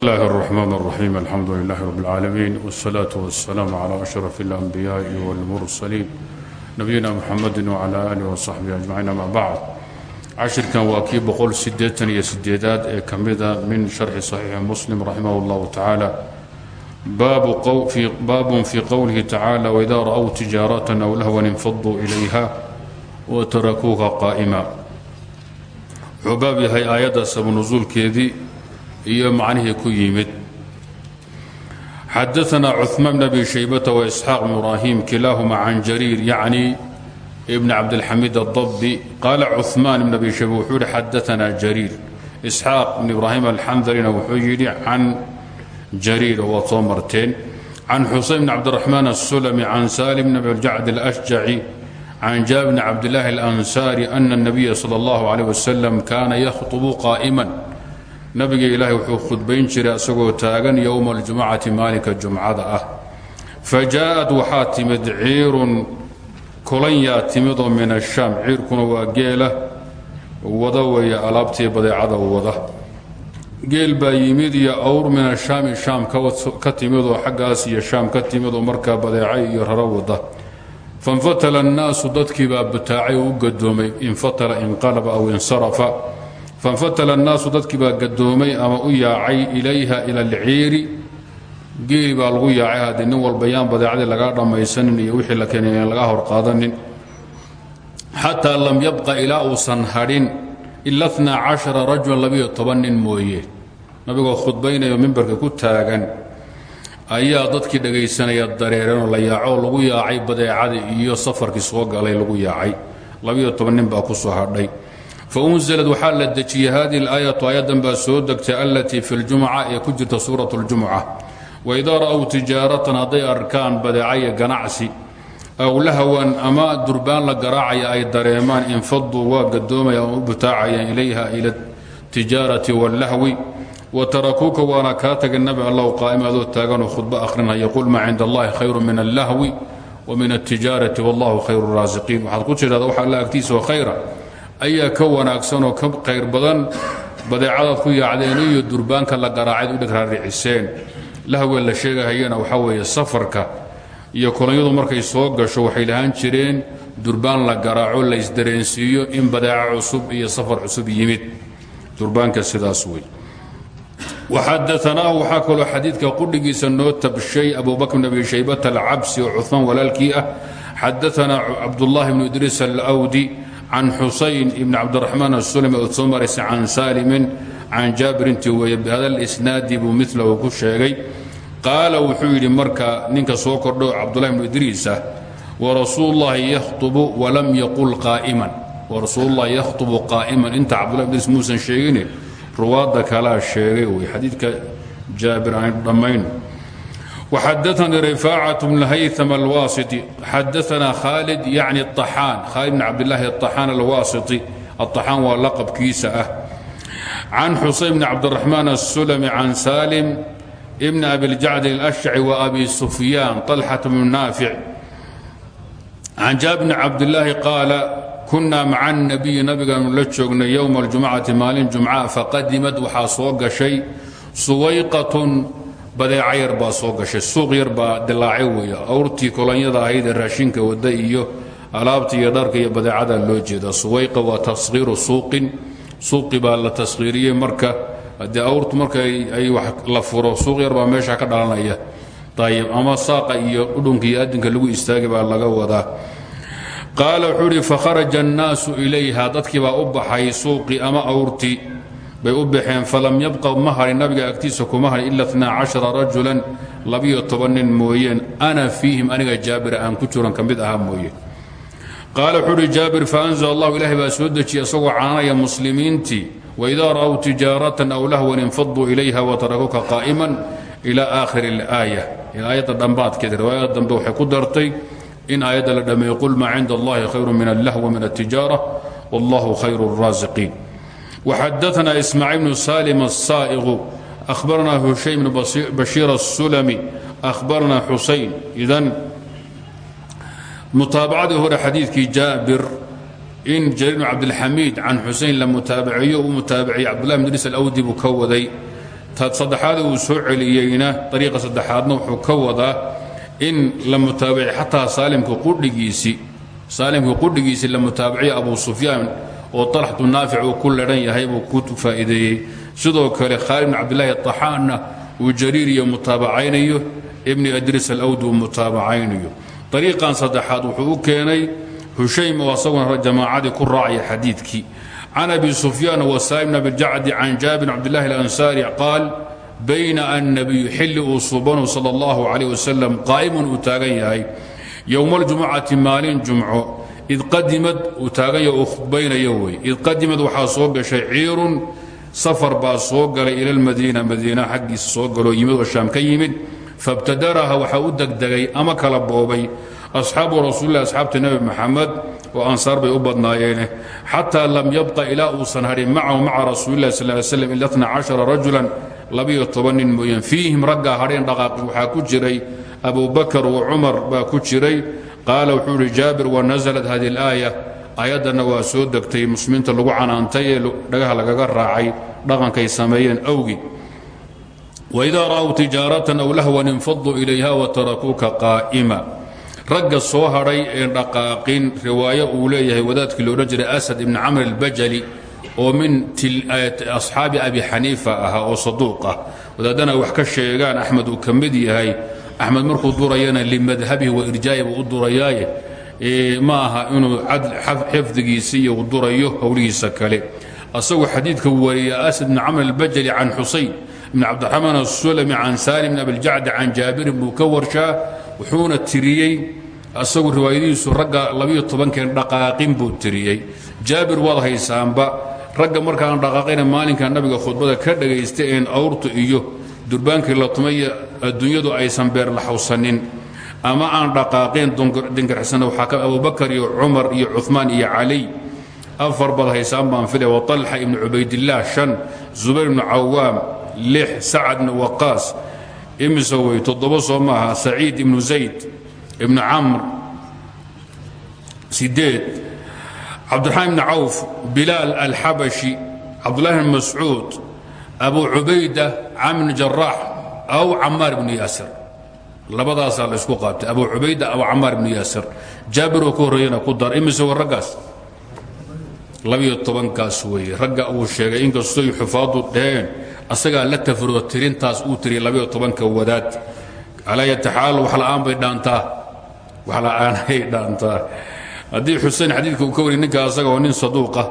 بسم الله الرحمن الرحيم الحمد لله رب العالمين والصلاة والسلام على أشرف الأنبياء والمرسلين نبينا محمد وعلى آله وصحبه أجمعين أما بعد cashirkan waa kii boqol sideetan iyo sideedaad ee ka mida min sharxi صaxiixi muslim raximah اllahu tacaala baabun fii qowlihi tacaala wإida ra'w tijaaraة aw lahwan infaduu ilayha watarakuuka qaa'ima wuxuu baab yahay aayadda sabanusuulkeedii iyo macnihii ku yimid xadaثna cuثmaan bn abi shaybata وإsxaaq bn ibrahim kilaahuma can jariir yacni bn cabdilxamiid الضbi qaala cuثmaan bn abi shayba wuxuu yihi xadaثna jariir isxaaq bn ibraahim alxandalina wuxuu yidhi can jariir oo waad soo marteen can xusayn bn cabdiraxmaan الsulmi can salim bn abiljacd اlأshjaci can jaabir bn cabdillaahi اlansaari ana الnabiya salى اllahu عalيه waslm kaana yakhطbu qaa'ima nabiga ilaahay wuxuu khudbayn jiray isagoo taagan yowma اljumcati maalinka jumcada ah. Fajaءat waxaa timid ciirun kolanyaa timidoo min ashaam ciirkuna waa geela wada weeye alaabtii badeecada wada. Geel baa yimid iyo awr min ashaami shaam ka timidoo xaggaas iyo shaam ka timidoo markaa badeecay iyo raro wada. Fainfatala annaasu dadkii baa butaacay oo u gadoomay infatala inqalaba aw insarafa fainfatala annaasu dadkii baa gadoomay ama u yaacay ilayha ila alciiri geeli baa lagu yaacay haddii nin walba yaan badeecadii lagaa dhammaysanin iyo wixii la keenay aan laga hor qaadanin xataa lam yabqa ilaa uusan hadhin ila na cashara rajulan labiyo toban mooye. Nabigoo khudbaynayo mimbarka ku taagan ayaa dadkii dhagaysanaya dareereenoo la yaacoo lagu yaacay badeecadii iyo safarkii soo galay lagu yaacay. Labiyo toban nin baa ku soo hadhay faunzilad waxaa la dejiyey hadihi اlaayatu aayaddan baa soo degtay allatii fi ljumca ee ku jirta suurat اljumca waidaa ra'w tijaaratan hadday arkaan badeecaya ganacsi aw lahwan ama durbaan la garaacaya ay dareemaan infaduu waa gadoomaya ama u butaacayaan ilayha ila tijaarati wاllahwi watarakuuka waana kaa taga nabi allahu qaa'ima adoo taaganoo khudbo akhrinaya qul maa cinda allahi khayru min allahwi wa min altijaarati wallahu khayru raasiqiin waxaad ku tidhahda waxa alla agtiisaoo khayra ayaa ka wanaagsanoo ka khayr badan badeecadaad ku yaacdeen iyo durbaanka la garaacayd u dheg raariciseen lahwe la sheegahayana waxaa weeye safarka iyo kolonyadu markay soo gasho waxay lahaan jireen durbaan la garaaco la isdareensiiyo in badeeco cusub iyo safar cusub yimid. Durbaanka sidaas wey. Waxadaanaahu waxaa kaloo xadiidka qudhigiisa noo tabshay abu bakr bn abi shaybata alcabsi oo cumaan walaalkii ah. Xadaanaa cabdullahi bnu can xusayn ibn cabdiraxmaan asulmi ood soo maraysa can saalimin can jaabirintii weeye bihada lisnaadi buu milahu ku sheegay qaala wuxuu yidhi marka ninka soo kordho cabdulahi bnu idriis ah warasuulullahi yakhtubu walam yaqul qaa'iman warasuulullahi yakhtubu qaa'iman inta cabdullahi bn idriis muusan sheegine ruwaadda kalaa sheegay wey xadiidka jaabir aan وxadaثnii رفاacة بن hayثم الwاسطي xadaثna khالد yعni الطaxاan khالد بن cabdالlahi الطaxاan الwاسطي الطaxاan waa laqبkiisa ah can xusayn بن cabdالرaحmaan الsulmi can salim بn abi اljacd الأشhci وأbi سufyaan طلxة بن naafic can jaab بn cabdالlaahi qaala kuna maca النabiyi nabigaanu la joognay yowma الجumcati maalin jumca faqadimad waxaa soo gashay suwayqaة badeeca yar baa soo gashay suuq yar baa dilaacay weeye awrtii kolonyada ahayd ee raashinka wada iyo alaabta iyo dharka iyo badeecada loo jeeda suwayqa waa taskhiiru suuqin suuqi baa la taskhiiriyey marka haddii awrtu marka ay wax la furo suuq yar baa meesha ka dhalanaya. Ayib ama saaqa iyo udhunka iyo adinka lagu istaagi baa laga wadaa. Qaala wuxuu idhi fakharaja annaasu ilayha. Dadkii baa u baxay suuqii ama awrtii bay u baxeen falam yabqa ma nabiga agtiisa kuma harin ila na rajulan labiyo toban mooyeen ana fiihim aniga jaabir aan ku jiran ka mid ahaa mooye. Qaala wuxuu uhi jaabir faanzl allahu ilaahay baa soo dejiyey isagoo cananaya muslimiintii waidaa ra'w tijaaratan aw lahwan infaduu ilayha watarakuka qaa'iman ila aakhiri اlaaya aayadda dhambaadkeeda riwaayada dambe waxay ku dartay in aayadda la dhammeeyey qul maa cinda allahi khayru min allahwi min altijaara wallahu khayru اraasiqiin وxadثna إسmاعيل بن سالم الsائغ أخبرna هuشaym بن بشير السلمي أخبرna xuسaين إذن mutaabacadii hore xadiidkii jaabir in jرير بن cabdالxamيid can xusein la mutaabaceeyo u mutaabaciyey cabdالlah بن idriis الأwdi buu ka waday saddexaad uu soo celiyeyna ariiqa saddexaadna wuxuu ka wadaa in la mutaabici xataa saalimka qudhigiisii saalimka qudhigiisii la mutaabaciya abu sufyaan oo طalxatu naafic uu ku ledhan yahay buu ku faa'iideeyey. Sidoo kale khaalid bn cabdillaahi طaxaanna uu jariir iyo mutaabacaynayo. Ibni adris alawd uu mutaabacaynayo. Ariiqan saddexaad wuxuu keenay hushaym oo asaguna jamaacadii ku raacaya xadiidkii. Can abi sufyaan wasaa'ib bn abijacdi can jaabir cabdillahi alansaari qaal bayna annabiyu xilli uu subanu sal allahu calayh wasalam qaa'imun uu taagan yahay. Yowma aljumucati id qadimad uu taagan yahay uu khudbaynayo wey id qadimad waxaa soo gashay ciirun safar baa soo galay ila lmadiina madiina xaggiisa soo galoo yimid oo ka yimid fabtadaraha waxaa u degdegay ama kala boobay. asxaabu rasuulilah asxaabta nebi maxamed oo ansaar bay u badnaayeene xataa lam yabqa ilaa uusan hadhin macahu maca rasuulilah sal slam ila na cashara rajulan labiyo toban nin mooyeen fiihim raggaa hadheen dhaqaaqi waxaa ku jiray abu bakar wa cumar baa ku jiray qaala wuxuu ihi jaabir wanazlat hadi اlaaya aayaddanna waa soo degtay muslimiinta lagu canaantay ee dhagaha lagaga raacay dhaqankay sameeyeen awgi. Waidaa ra'w tijaaratan aw lahwan infaduu ilayha watarakuuka qaa'ima. Ragga soo hadhay ee dhaqaaqin riwaayo uu leeyahay wadaadkii loodhan jiray asad ibni camr albajali oo min asxaabi abi xaniifa ahaa oo saduuq ah. Wadaadana wax ka sheegaan axmed uu ka mid yahay axmed markuu durayana limadhabihi wa irjaa'i buu u durayaaye. Ma aha inuu xifdigiisi iyo durayo howlihiisa kale. Asagoo xadiidka wariya asad bn camr albajali can xusayn bn cabdiraxmaan asulami can salim bn abiljacdi can jaabirin buu ka warshaa wuxuuna tiriyey asagu riwaayadihiisu ragga labiyo tobankeen dhaqaaqin buu tiriyey. Jaabir waad haysaanba markaan dhaqaaqayna maalinka nabiga khudbada ka dhagaysta een awrtu iyo durbaankii la tumay adduunyadu aysan beer la xawsanin ama aan dhaqaaqeen dingarxsana waxaa ka abubakar iyo cumar iyo cumaan iyo caliy afar bad haysaan baan filay wa طalxa ibnu cubaydillaah shan zubayr ibnu cawaam lix sacad ibnu waqaas imise wey toddoba soo maaha saciid ibnu zayd ibnu camr sideed cabdiraxmaan ibni cawf bilaal alxabashi cabdullahi bn mascuud abu cubayda camr jaraax aw camaar ibnu yaasir. Labadaasaa la isku qaabtay abu cubayda aw camaar ibnu yaasir. Jaabiroo ka horreeyana ku dar imise wa raggaas? Labiyo tobankaas weeye. Ragga uu sheegay inkastoy xufaadu dheheen asagaa la tafroo tirintaas uu tiriyay labiyo tobanka wadaad. Calaa yati xaal wax la'aan bay dhaantaa. Wax la'aanay dhaantaa. Haddii xusein xadiidka uu ka wariy ninka asaga oo nin saduuqa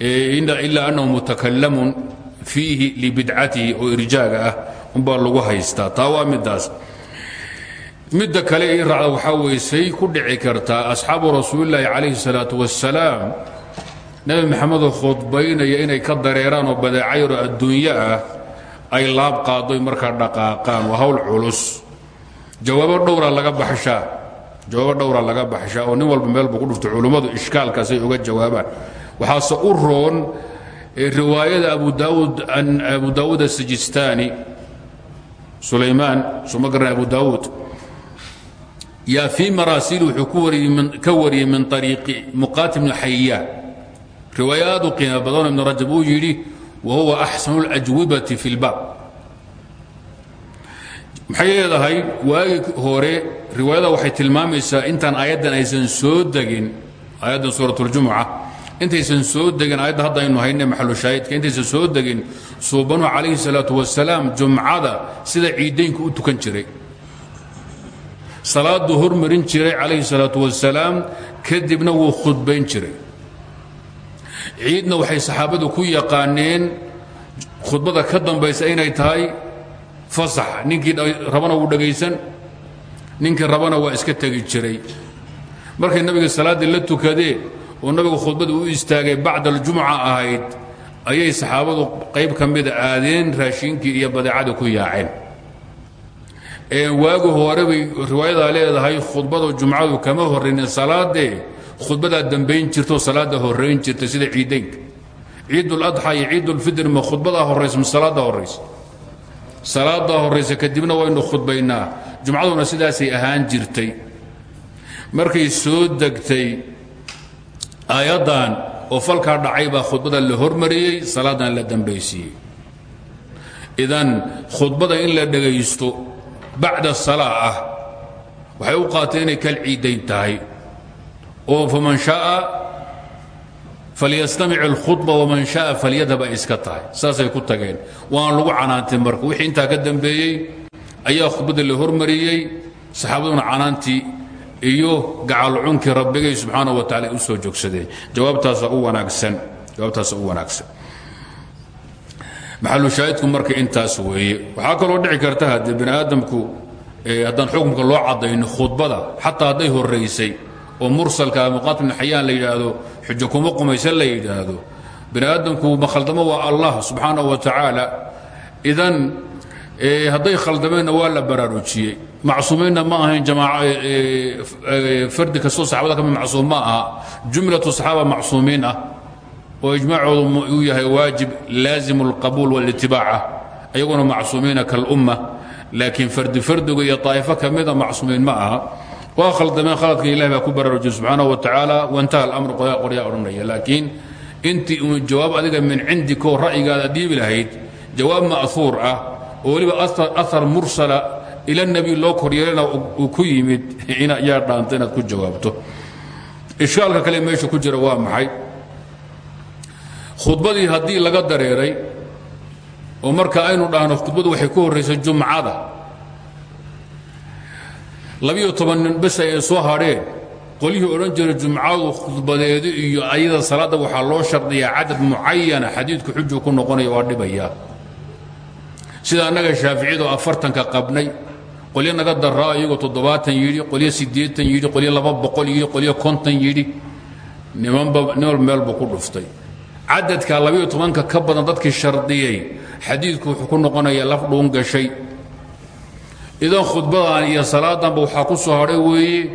ilaa annahu mutakalamun fiihi libidcatihi oo irjaaga ah umbaa lagu haystaa. Taa waa midaas midda kale ii raacda waxaa weye say ku dhici kartaa asxaabu rasuulilaahi calayhi salaatu wassalaam. Nebi maxamedoo khudbaynaya inay ka dareeraan oo badeecayaro adduunyo ah ay laab qaadoy markaa dhaqaaqaan. Waa hawl culus. Jawaabo dhowra laga baxshaa. Oo nin walba meel buu ku dhuftay. Culummadu ishkaalkaasay uga jawaabaan. Waxaase u roon riwaayada abu daawuud abu daawuud asijistaani sulaymaan suma garan abu daawuud yaa fii maraasiil wuxuu ka wariyey min ariiqi muqaatim bni xayaan riwaayo aad u qiimo badanoo ibn rajab uu yidhi wa huwa axsanu اlajwibati fi اlbaab maxay leedahay waagi hore riwaayada waxay tilmaamaysaa intaan aayaddan aysan soo degin aayaddan suurat اljumuca intaysan soo degin aayadda hadda aynu hayne maxalushaahidka intaysan soo degin suubanuhu calayhi salaatu wasalaam jumcada sida ciidaynka u tukan jiray. Salaaduu hormarin jiray calayhi salaatu wasalaam kadibna wuu khudbayn jiray. Ciidna waxay saxaabadu ku yaqaaneen khudbada ka dambaysa inay tahay fasax ninkii rabana wuu dhagaysan ninkii rabana waa iska tegi jiray. Markay nabiga salaaddii la tukadeen oo nabigu khudbada u istaagay bacda aljumca ahayd ayay saxaabadu qayb ka mida aadeen raashiinkii iyo badeecadii ku yaaceen. Waagi hore bay riwaayadaa leedahay khudbada jumcadu kama horraynin salaadee khudbadaa dambayn jirtoo salaada horayn jirta sida ciidaynka ciiduladxa iyo ciidulfidr ma khudbadaa horaysa ma salaadaa horaysa salaadaa horaysa kadibna waynu khudbaynaa. Jumcaduna sidaasay ahaan jirtay. Markay soo degtay aayaddan oo falkaa dhacay baa khudbada la hormariyey salaadan la dambaysiiyey. Idan khudbada in la dhegaysto bacda salaa ah waxay u qaateen inay kal ciidayn tahay. Oo faman shaaa falyastamic اlkhudba waman shaaa falyadhab ay iska tahay. Saasay ku tageen. Waan lagu canaantay marka. Wixii intaa ka dambeeyey ayaa khudbadda la hormariyey. Saxaabaduna canaantii iyo gacalcunkii rabbigay subxaanaه wa tacala u soo joogsadeen jawaabtaasa u wanaagsan. Jawaabtaasa u wanaagsan. Maxalu shaahidku marka intaas weeye waxaa kaloo dhici karta haddee bani aadamku haddaan xukunka loo caddayno khudbada xataa hadday horaysay oo mursalka muqaatim ibn xayaan la yidhaahdo xujo kuma qumaysan la yidhaahdo bani aadamku ma khaldamo waa allah subxaanaه wa tacaala idan hadday khaldameenna waa la baraarujiyey macsuumiinna ma ahayn fardi kastoo saxaabada kamid macsuum ma aha jumlatu saxaaba macsuumiin ah oo ijmaacoodu uu yahay waajib laazim اlqabuul wاlitibaaca ayaguna macsuumiina kalumma laakiin fardi fardiga iyo طaa'ifo kamida macsuumiin ma aha waa khaldameen khaladka ilahi baa ku baraarujiyey subxaanaه wa tacaala waintaha alamr qoryaa odhanaya laakiin intii uun jawaab adiga min cindikoo ra'yigaada dhiibi lahayd jawaab ma'huur ah oo weliba ahar mursala ila nebi loo koryeelana uu ku yimid yaa dhaanta inaad ku jawaabto. Ishkaalka kale meesha ku jira waa maxay? Khudbadii haddii laga dareeray oo marka aynu dhahno khudbadu waxay ku horraysay jumcada. Labiyo toban nin bes ay soo hadheen qolyihii odhan jiray jumcadu khudbadeedu iyo ayada salaadda waxaa loo shardiyaa cadad mucayana xadiidku xujuu ku noqonaya waa dhibaya sida annaga shaaficiyadoo afartanka qabnay qolyo naga daraa iyagoo toddobaatan yidhi qolyo siddeetan yidhi qolyo laba boqol yidhi qolyo konton yidhi. Nimanba nimal meel buu ku dhuftay. Cadadka labiyo tobanka ka badan dadkii shardiyey xadiidku wuxuu ku noqonayaa laf dhuun gashay. Idan khudbadan iyo salaadanba waxaa ku soo hadhay weeye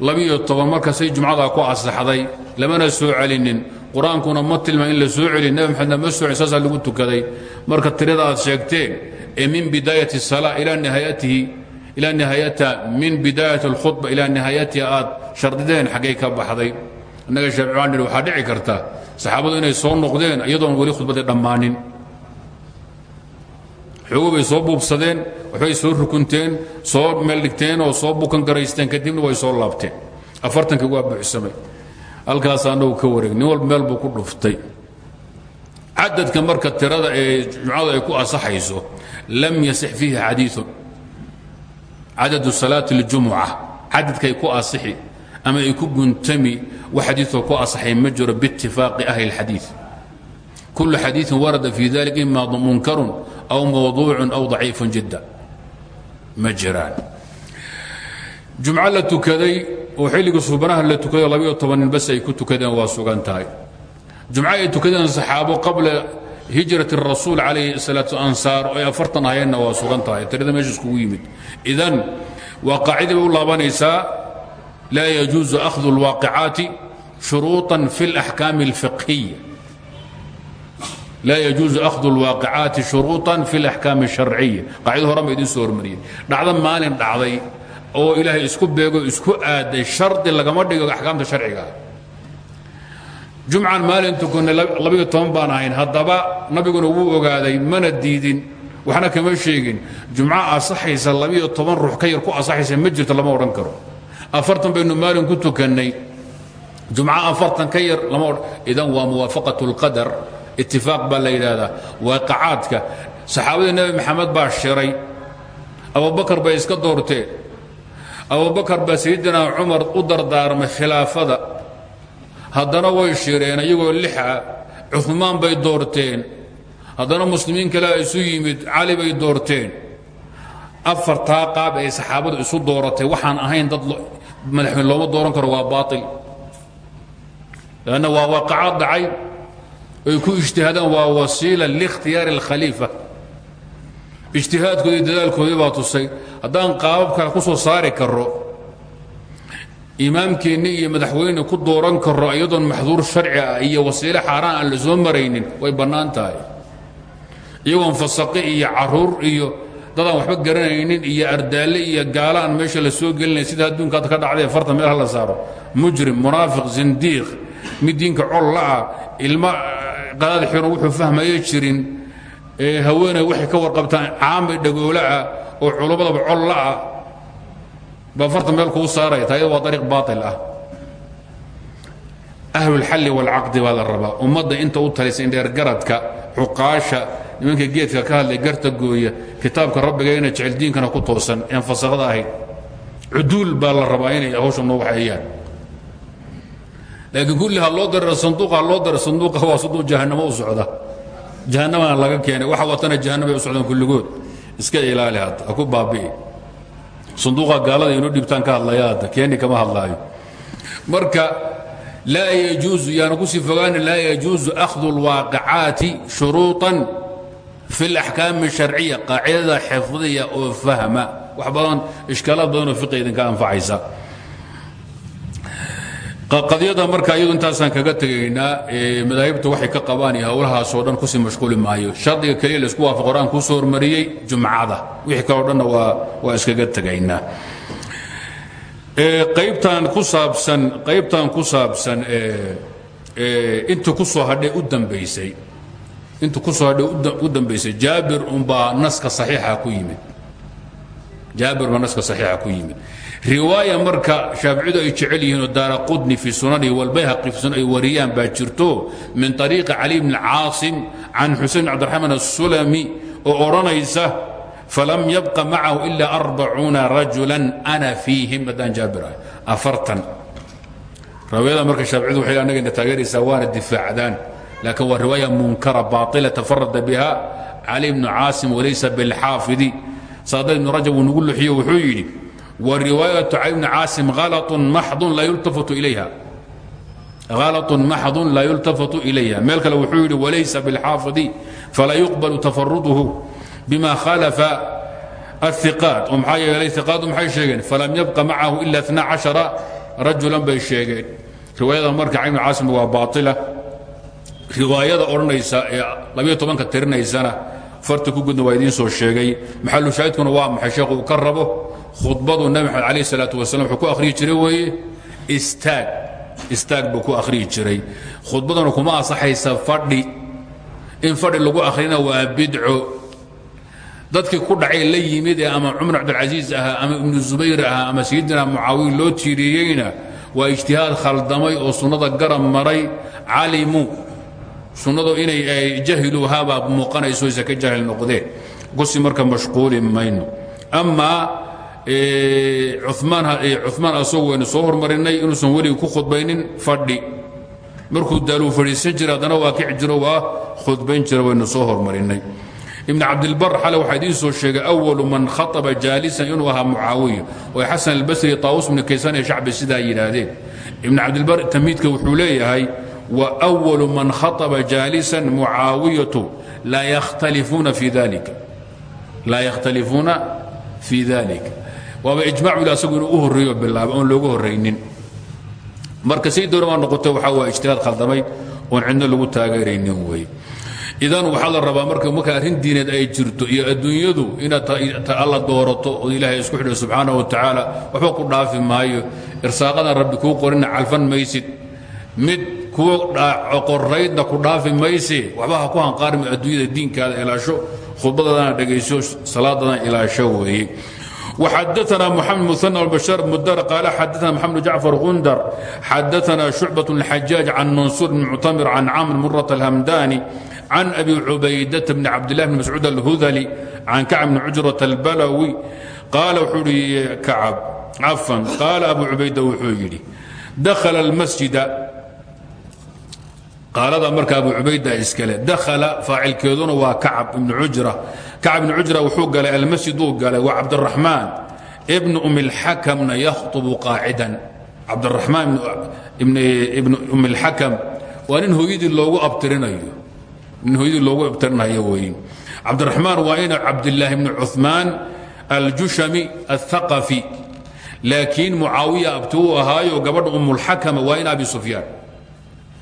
labiyo toban markasay jumcadaa ku asaxday. Lamana soo celinin. Qur'aankuna ma tilmaan in la soo celin. Nebi maxamedna ma soo celin lagu tukaday. Marka tirada aad sheegteen ee min bidaayati الsalaa ilaa nihaayatihi ilaa nihaayata min bidaayati اlkhudba ilaa nihaayatiha aad shardideen xaggay ka baxday. Innaga shaaficaan nidhi karta saxaabadu inay soo noqdeen iyadoon weli khudbadii dhammaanin. Xoogo bay soo buubsadeen waxbay soo rukunteen soo meeldhigteen oo soo bukan garaysteen kadibna way soo laabteen. Afartankii waa buuxsamay. Halkaas annagu ka wareeg nin walba meel buu ku dhuftay. Cadadka marka tirada ee cadadu salaati اljumuca cadadkay ku asixi ama ay ku guntami wax xadiioo ku asaxay ma jiro biitifaaqi ahli اlxadiiث kulu xadiiثin warada fi dalik ima munkarun aw mawduucu aw daciifu jidda ma jiraan jumco la tukaday oo xilliga suubanaha la tukaday labayo toban nin bas ay ku tukadeen waa sugan tahay jumco ay tukadeen saxaabo qabla hijrati الrasuul calayhi salaatu ansaar oo ay afartan ahayeenna waa sugan tahay tirada meesha iskugu yimid idan waa qaacidii bay u laabanaysaa laa yajuusu akhdu اlwaaqicaati shuruuطa fi اlaxkaami اlfiqhiya laa yajuusu akhdu اlwaaqicaati shuruuطa fi اlaxkaami الsharciya qaacido horan ba idin soo hormariyey dhacdo maalin dhacday oo ilaahay isku beego isku aaday shardi lagama dhigo axkaamta sharcigaa jumcan maalin tukanay labayo toban baan ahayn. Haddaba nabiguna wuu ogaaday mana diidin. Waxna kama sheegin. Jumco asaxaysa labayo toban ruux ka yar ku asaxaysa ma jirto lama odhan karo. Afartan baynu maalin ku tukannay. Jumco afartan ka yar lama idan waa muwaafaqat اlqadar itifaaq baa la yidhaahdaa. Waaqacaadka. Saxaabadii nebi maxamed baa shiray. Abubakar bay iska doorteen. Abubakar baa sayidina cumar u dardaarmay khilaafada haddana way shireen iyagoo lixa cumaan bay doorteen. Haddana muslimiin kalea isu yimid cali bay doorteen. Afartaa qaab ay saxaabadu isu dooratay. Waxaan ahayn dad madaxweyne looma dooran karo waa baail lanna waa waaqacaad ay ku ijtihaadaan waa wasiila liikhtiyaari اlkhaliifa ijtihaadkoodii dadaalkoodii baa tusay. Haddaan qaababka ku soo saari karo imaamkeenni iyo madaxweyne ku dooran karo iyadoon maxduur sharci ah iyo wasiile xaaraan aan la soo maraynin way bannaan tahay. Iyagoon fasaqi iyo carruur iyo dadaan waxba garanaynin iyo ardaalle iyo gaala aan meesha la soo gelinay sida adduunka ka dhacday fartan meel la saaro. Mujrim munaafiq zindiiq mid diinka col la'ah ilmo qadaad xiran wuxuu fahmaya jirin ee haweeney waxay ka warqabtaan caami dhagoolaah oo culummadaba collaah baa farta meel kuu saaraya taayada waa ariiq baail ah. Ahlulxalli waalcaqdi baa la rabaa. Ummadda inta u talisa indheergaradka cuqaasha nimanka geedka ka hadlay garta gooya kitaabka rabbigayna jecel diinkana ku toosan ean fasaqada ahayd. Cuduul baa la rabaa inay hawsha noo waxeeyaan laakiin kulli ha loo dararo sanduuqa ha loo daro sanduuqa waa sanduuq jahannamo u socda. Jahannamana laga keenay. Waxa watana jahannamay u socdaan kulligood. Iska ilaali hadda ha ku baabi'i sanduuqa gaalada inoo dhibtaan ka hadlaya hadda keeni kama hadlaayo marka laa yajuusu yaana kusii fogaana laa yajuusu akhdu اlwaaqicaati shuruuطan fi اlaxkaami الsharciya qaacidada xifdiya oo fahma wax badan ishkaalaad badan oo fiqi idinka anfacaysa qadiyada marka iyadu intaasaan kaga tegaynaa madaahibta waxay ka qabaan iyo howlahaasoo dhan ku sii mashquuli maayo. Shardiga keliya la isku waafaq qor-aan kuu soo hormariyey jumcada. Wixii kaleo dhanna waa iskaga tegaynaa. Qaybtan ku saabsan qaybtan ku saabsan inta ku soo hadhay u dambaysay. Inta ku soo hadhay u dambaysay. Jaabir unbaa naska saxiixa ku yimid. Jaabir baa naska saxiixa ku yimid riwaaya marka shaaficidu ay jecel yihiinoo daara qudni fii sunanihi walbayhaqi fi sunan ay wariyaan baa jirto min طariiqi cali bni caasim can xusein cabdiraxmaan asulami oo odhanaysa falam yabqa macahu ila arbacuuna rajula ana fiihim. Haddaan jaabir ahay afartan. Riwaayada marka shaaficidu waxay annagayna taageeraysaa waana difaacdaan laakiin waa riwaaya munkara baaطila tafarada biha. Cali bnu caasim walaysa bilxaafidi. Saadad ibnu rajab uu nagu luxiyo wuxuu yidhi wriwaayaة cali bni caasim alaطun maxdun laa yultafatu ilayha غalط maxdun laa yultafatu ilayha meel kale wuxuu yidhi walaysa biاlxaafidi falaa yuqbalu tafaruduhu bima khalafa الثiqاat oo maxaa yeelay iqaadu maxay sheegeen falam yabqa macahu ila اثna caشhara rajulan bay sheegeen riwaayada marka cali bn caasim waa baaطila riwaayada odhanaysa ee labiyo tobanka tirinaysana farta ku gudna waa idiin soo sheegay maxalu shaahidkuna waa maxay sheekh uu ka rabo khudbadu nabi maxamed alayh salaatu wasalam wuxuu ku akhriyi jiray weeye istaag. Istaag buu ku akhriyi jiray. Khudbaduna kuma asaxaysa fadhi. In fadhi lagu akhrina waa bidco. Dadkii ku dhacay la yimid ee ama cumar cabdilcasiis ahaa ama ibnu zubayr ahaa ama sayidina mucaawiya loo tiiriyeyna waa ijtihaad khaldamay oo sunnada garab maray. Calimuu sunnadu inay jahiluuhaabaa muuqanayso isa ka jaahil noqdeen. Kusi marka mashquuli mayno. Amaa cumaan asoo weynu soo hormarinay inuusan weligii ku khudbaynin fadhi. Markuu daaluu fadhiisan jira waa kici jiro waa khudbayn jira waynu soo hormarinay. Ibn cabdilbar xale waxaa idiin soo sheegay awalu man khaaba jaalisan inuu ahaa mucaawiya way xasan albasri taawus bni kaysan ee shacbi sidaa yidhaahdeen. Ibn cabdilbar tamhiidka wuxuu leeyahay wa walu man khaaba jaalisan mucaawiyatu laa yakhtalifuuna fii dalika waaba ijmac ila asagu inuu u horreeyo bilaaba oon horraynin. Marka say doona waa noqoto waxaa waa ijtihaad khaldamay oon cidno lagu taageeraynin wey idan waxaa la rabaa marka marka arrin diineed ay jirto iyo adduunyadu inaad alla doorato oo ilaahay isku xidho subxaanaه wa tacaala waxba ku dhaafi maayo. Irsaaqadan rabbi kuu qorina calfan maysid. Mid kuwa qoraydna ku dhaafi mayse waxba ha ku hanqaarmi adduunyada diinkaada ilaasho khudbadadana dhegayso salaadadana ilaasho weeye وxadثna محمد مثنى البشار مدر قال xadثna محمد جعفر غندر xadثna شعبة الحجاج عن منصور بن معتمر عن عامر مرة الهمداني عن أبي عبيدة بن عبد الله بن مسعود الهذلي عن كعب بن عجرة البلوي قال وxuu hi كعب عفا قال أبو عبيدة wuxuu yidhi دخل المسجد qaalada marka abu cubayda iskale dahala faacilkeeduna waa kacab ibnu ujra. Kacab ibnu cujra wuxuu galay almasjid uu galay waa cabdiraxmaan ibnu umilxakamna yakhtubu qaacidan. Cabdiraxmaan ibnu umilxakam umm waa nin hooyadii loogu abtirinayo. Nin hooyadii loogu abtirinayo weyn. Cabdiraxmaan waa ina cabdilaahi ibnu cuhmaan aljushami althaqafi. Laakiin mucaawiya abti uu ahaayo gabadha umulxakama waa in abi sufyaan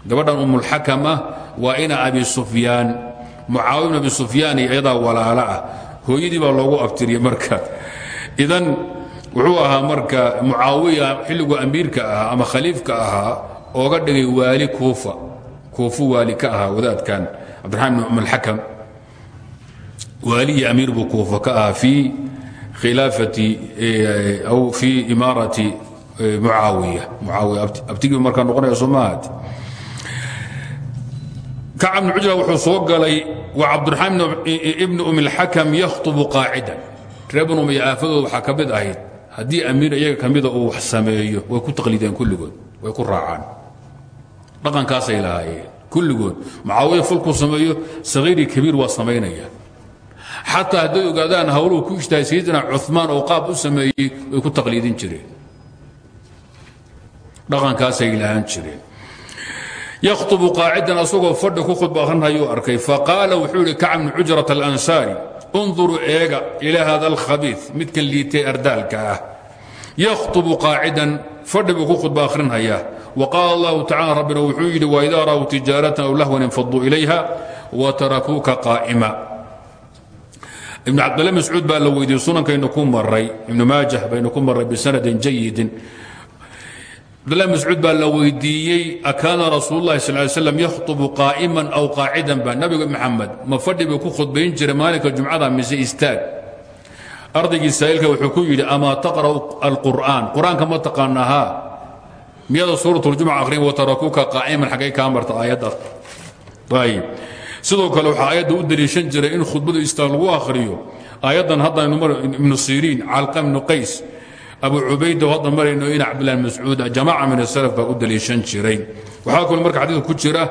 gabadhan umulxakam ah waa ina abi sufyaan. Mucaawiya bn abi sufyaan iyo iyadaa walaalo ah. Hooyadii baa loogu abtiriyey marka idan wuxuu ahaa marka mucaawiya xilliguu amiirka ahaa ama khaliifka ahaa ooga dhigay waali kuufa. Kuufu waali ka ahaa wadaadkan cabdiraxmaan bn umulxakam. Waaliyi amiir buu kuufa ka ahaa fii khilaafati aw fii imaarati mucaawiya. Mucaawiya abtigii markaa noqonaya soomahad kacab bn cujra wuxuu soo galay wa cabdiraxmaan ibni um اlxakam yakhطbu qaacidan reer banu umiya aafadooda waxaa ka mid ahayd haddii amiir iyaga ka mida uu wax sameeyo way ku taqliideen kulligood way ku raacaan. Dhaqankaasay lahaayeen kulligood. Mucaawiya fulkuu sameeyo sahiiri kabiir waa samaynaya xataa hadday ogaadaan hawluhu ku ijtahay sayidina cumaan oo qaab u sameeyey way ku taqliidin jireen. Dhaqankaasay lahaan jireen yakhطbu qaacidan asagoo fadhi ku khudba akhrinayuu arkay faqaala wuxuu yidhi kacb bn cujrat alansaari unduruu eega ilaa hada alkhabiid midkan liitay ardaalka ah yakhطbu qaacidan fadhi buu ku khudba akhrinhayaa waqaala allahu tacala rabbina wuxuu yidhi waidaa ra'w tijaaratan aw lahwan infaduu ilayha watarakuuka qaa'ima ibn cabdilla mascuud baa la weydiiyey sunankaynu ku maray ibnu maajah baynu ku maray bisanadin jayidin cabdullah mascuud baa la weydiiyey akaana rasuul lahi sal slam yakhطbu qaa'iman aw qaacidan ba. Nabiga maxamed ma fadhi buu ku khudbayn jiray maalinka jumcada mise istaag? Ardaygii saa'ilka wuxuu ku yidhi amaa taqra'u alqur'aan? Qur'aanka ma taqaanahaa miyada suurat ljumca akhrin watarakuuka qaa'iman xaggay kaa marta aayadda? Ayib sidoo kale waxaa aayadda u daliishan jiray in khudbadu istaag lagu akhriyo. Aayaddan hadda ibnu siriin calqa ibnu qays abu cubayda hadda marayno in cabdillah mascuud jamaaca min asalaf baa u daliishan jiray. Waxaa kaloo marka xadiidka ku jira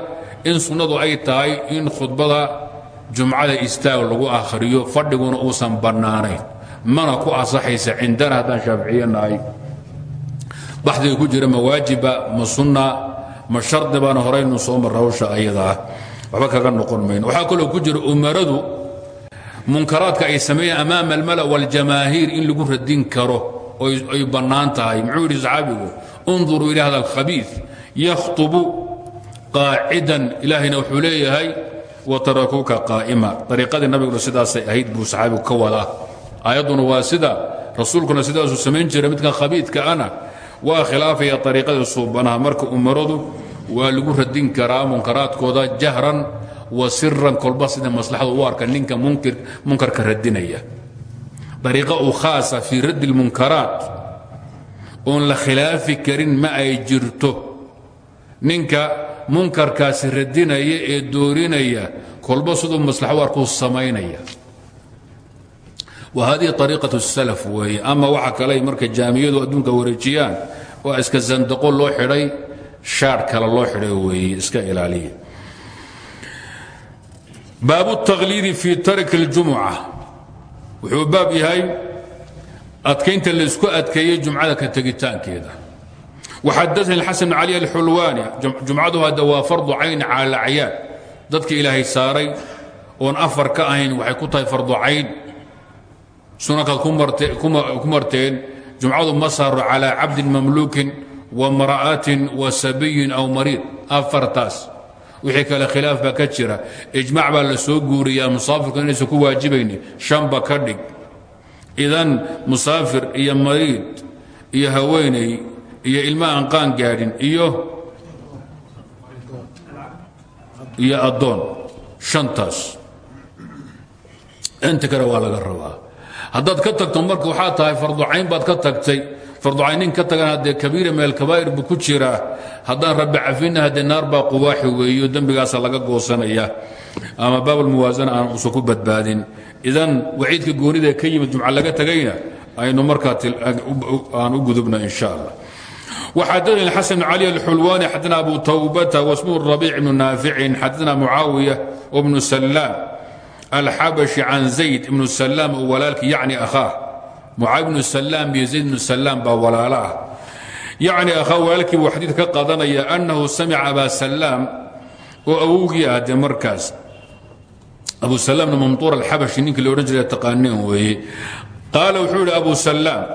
in sunnadu ay tahay in khudbada jumcada istaag lagu akhriyo fadhiguna uusan bannaanayn. Mana ku asaxaysa cindana haddaan shaaficiye nahay. Baxdiga ku jira ma waajiba ma sunna ma shardi baana horaynu soo marra hawsha ayadaa waxba kaga noqon mayno. Waxaa kaloo ku jira umaradu munkaraadka ay sameeyeen amaama almala waljamaahiir in lagu radin karo ay bannaan tahay. Muxuu yidhi saxaabigu unduruu ila hada alkhabiid yakhطubu qaacidan. Ilaahayna wuxuu leeyahay watarakuuka qaa'ima. Ariiqadii nabiguna sidaasay ahayd buu saxaabigu ka wadaa. Aayadduna waa sida rasuulkuna sidaasuu samayn jiray midkan khabiidka ana waa khilaafaya ariiqadii suubanaha marka umaradu waa lagu radin karaa munkaraadkooda jahran wa siran kolba sida maslaxadu u arka ninka munkarka radinaya ariiqa u khaasa fii raddi lmunkaraat oon la khilaafi karin ma ay jirto. Ninka munkarkaasi radinaya ee doorinaya kolba siduu maslaxo u arkuu samaynaya. Wa hadihi ariiqat salaf weeye ama waxa kale markay jaamiyadu adduunka wareejiyaan waa iska sandaqo loo xidhay shaadh kale loo xidhay weeye iska ilaaliya. Baabu اtakhliidi fi tarki اljumuca wuxuu baab yahay adkaynta laysku adkeeyey jumcada ka tegitaankeeda. Waxadaثani xasan bn cali alxulwaani jumcadu hadda waa fardu cayn cala acyaad dadka ilaahay saaray oon afar ka ahayn waxay ku tahay fardu cayn. Sunankaad ku marteen jumcadu ma saaro calaa cabdin wa mra'atin wa sabiyin aw mariid. Afartaas wixii kale khilaaf baa ka jira. Ijmac baa la soo guuriyaa musaafirku inaysan ku waajibayni shanba ka dhig. Idan musaafir iyo mariid iyo haweeney iyo ilma aan qaan gaadhin iyo iyo addoon. Shantaas. Inta kale waa laga rabaa. Ka tagto marka waxaa tahay farducayn baad ka tagtay farducayn nin ka tagan haddee kabiira min alkabaa'ir buu ku jiraa haddaan rabbi cafinna haddee naar baa qubaaxi weeyo dembigaasa laga goosanaya ama baabulmuwaasana aan usan ku badbaadin idan waciidka goonida ka yimid jumca laga tagayna aynu markaa aan u gudubno in sha allah وxadثnي الxسن بن علي الxulواني xadna أbu توبة واسمه الربيع بن نافع xadna معاaوية وبن سلام الxabشhi can زayd ibnu salaam oo walaalkii yacni mucaad bnu salaam iyo zayd bnu salaam baa walaalo ah. Yacni akhaa walaalkii buu xadiid ka annahu samica abaa salaam oo awowgii ah dee markaas. Abu salaamna mamtuur alxabashi ninkii loodhan jiray taqaaneen weeye. Qaala wuxuu yidhi abu salaam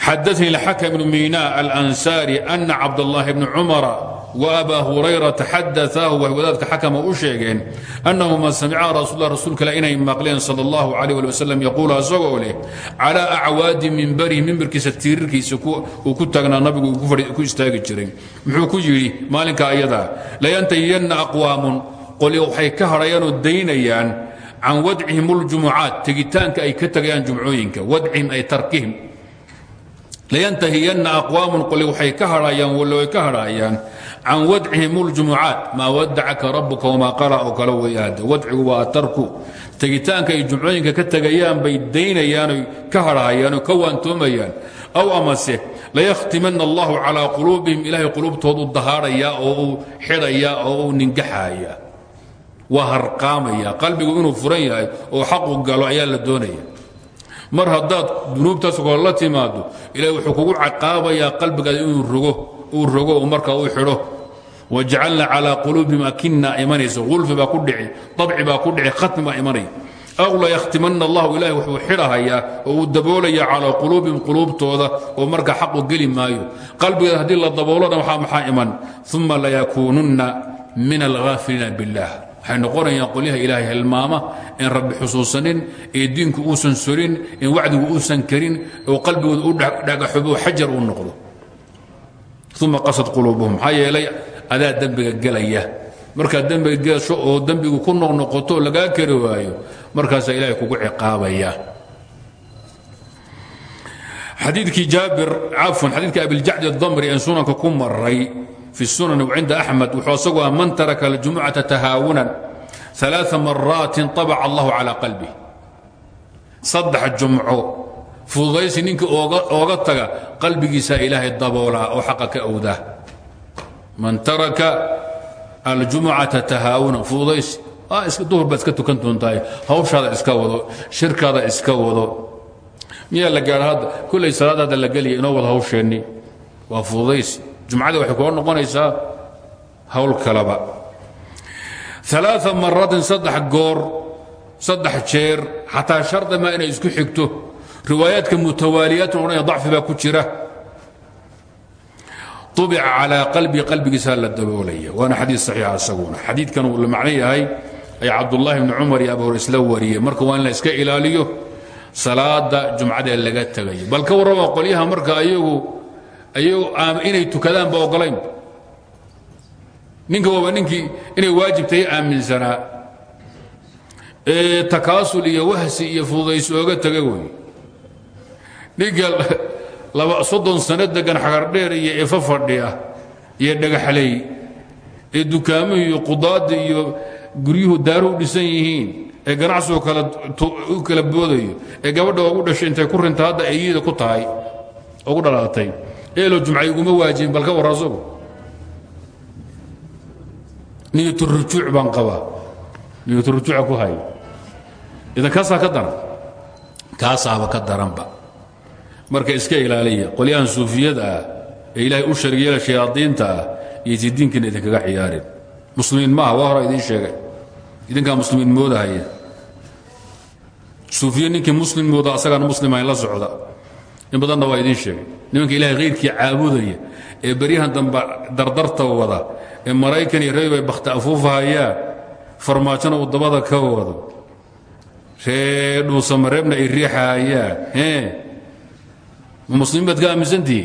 xadaanii xakam bnu miynaa alansaari ana cabdallaahi bni cumara وأbا هurayرaةa xadaثaahu way wadaadka xakma u sheegeen أnahuma samicaa rasul rasuulka inay maqleen salى الlaه عalيه alي wsلم yaquul asagoo leh calى acwaadi mimbarihi mimbarkiisa tiirarkiisa uu ku taagnaa nabigu ku istaagi jiray muxuu ku yidhi maalinka ayadaa layantahiyanna aqwaamun qoli waxay ka hadhayaanoo daynayaan can wadcihim اljumucaat tegitaanka ay ka tegayaan jumcooyinka wadcihim ay tarkihim layantahiyanna aqwaamun qoli waxay ka hadhayaan wallo ay ka hadhayaan can wadcihim اljumucaat maa wadacaka rabuka wamaa qala oo kale way aada wadcigu waa tarku tegitaanka ay jumcooyinka ka tegayaan bay daynayaanoy ka hadhahayaan oo ka waantoomayaan aw amase layakhtimanna allahu calaa quluubihim ilaahay quluubtoodu dahaadhaya oo uu xidhaya oo uu ningaxaya waa harqaamaya qalbigu inuu furan yahay oo xaqu galo ayaa la doonaya mar haddaad dunuubtaas koo la timaado ilahay wuxuu kugu caqaabayaa qalbigaada inuu rogo uu markaa uu xidho wajacalna calaa quluubihim akina imanaysa ulfi baa ku dhici dabci baa ku dhici khatmi baa imanaya. Aw layakhtimanna allahu ilahay wuxuu xidhahayaa oo uu daboolaya calaa quluubihim quluubtooda oo marka xaqu geli maayo. Qalbigeeda haddii la daboolona waxaa maxaa iman? Uma layakuununna min alhaafiliina biاllah waxay noqonayaan qolyaha ilaahay hilmaama in rabbi xusuusanin ee diinku uusan in wacdigu uusan karin oo qalbigooda u dhagaxobo xajar uu noqdo. Uma qasad quluubuhum maxaa yeelay adaa dembiga gelaya. Markaad dembiga geeso oo dembigu ku noqnoqoto lagaa kari waayo markaasaa ilaahay kugu ciqaabaya. Xadiikii jaabir cafun xadiidkii abiljacdi adamri en sunanka ku maray fi sunan cinda axmed wuxuu isagu ah man taraka aljumucata tahaawunan aa maraatin abaca allahu calaa qalbi saddex jumco fududaysi ninkii ooga taga qalbigiisaa ilaahay daboolaa oo xaqa ka owdaa man taraka aljumucata tahaawunan fududaysi duhur baad iska tukan doontahay. Hawshaada iska wado shirkaada iska wado. Miyaa la gaadha hadda? Kullay salaadaada la gelaya inoo wada hawsheenni. Waa fududaysi jumcadii waxay kula noqonaysaa hawl kalaba. Aa maraatin saddex goor saddex jeer xataa shardama inay isku xigto. Riwaayaadka mutawaaliyaatun odhanaya dacfi baa ku jira ubica calaa qalbii qalbigiisaa la daboolaya waana xadiid saxiixa isaguna xadiidkan uu la macno yahay ay cabdullaahi bni cumar iyo abu hor isla wariyeen marka waa in la iska ilaaliyo salaada jumcadee laga tegayo bal ka warrama qolyaha marka ayagu ayagu inay tukadaanba ogolayn ninka waaba ninkii inay waajibtahay aaminsanaa takaasul iyo wahsi iyo fududaysi ooga taga wey ninka soddon sano degan xagardheer iyo efa fadhiya iyo dhagaxley ee dukaamihii iyo qudaadda iyo guryuhu daaru u dhisan yihiin ee ganacsigu u kala boodayo ee gabadha ugu dhashay intay ku rinta hadda ayida ku tahay ugu dhalaatay. Eelo jumcay uguma waajibin balka warra asagu. Niyaturujuuc baan qabaa. Niyaturujuuca ku hay. Idan kaasaa ka daran. Kaasaaba ka daranba marka iska ilaaliya. Qolyahan suufiyada ah ee ilaahay u sharigyeela shayaadiinta ah iyaysi diinkiina idinkaga ciyaarin. Muslimiin maaha waa hora idiin sheegay. Idinkaa muslimiin moodahaya suufiye ninkii muslim mooda asagaana muslimayn la socda. In badanna waa idiin sheegay. Nimanka ilahay hayrkii caabudaya ee beryahan dambe dardarta wada ee maraykan iyo reer bay bakhti afuufahayaan farmaajona uu ka wado. Ree dhuusamareebna ay riixahayaan muslimiin baad ka aaminsantihi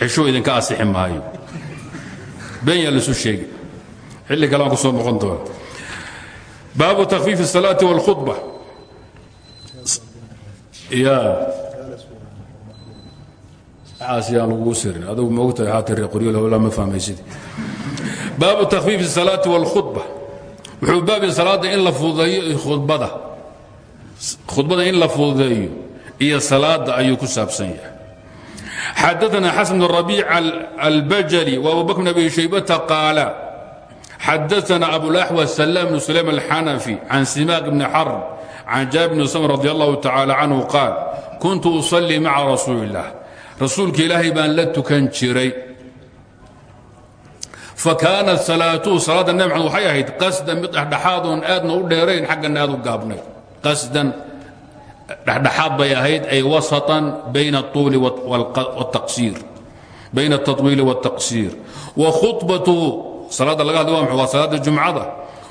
xishuu idinka asixi maayo been yaa laisu sheegi xilli kale aan ku soo noqon doona baabu takfiif الsalaati wاlkhudba ya aasiyaan lagugu sirin adugu moogtahay haata ree qoryo howlaa ma fahmaysid baabu takfiif الsalaati wاlkhudba wuxuu baabi salaada in la fududeeyo khudbada khudbada in la fududeeyo iyo salaada ayuu ku saabsan yahay. Xadaana xasan bn rabiic albajali waabubakr bn abi shaybata qaala xadaana abulaxwa salaam bn sulaym alxanafi can simaaq bni xarb can jaabir bn sam radi allahu tacaala canhu qaal kuntu usalii maca rasuuli illaah rasuulka ilaahay baan la tukan jiray. Fakaanat salaatuhu salaadda nabi maxamed waxay ahayd qasdan mid dhexdhexaadoon aadna u dheerayn xaggana aad u gaabnayd qasdan dhexdhexaad bay ahayd ay wasatan bayna اطuuli wاtaqsiir bayna الtaطwiili wالtaqsiir wa khubatuhu salaadda laga hadlay waa waa salaadda jumcada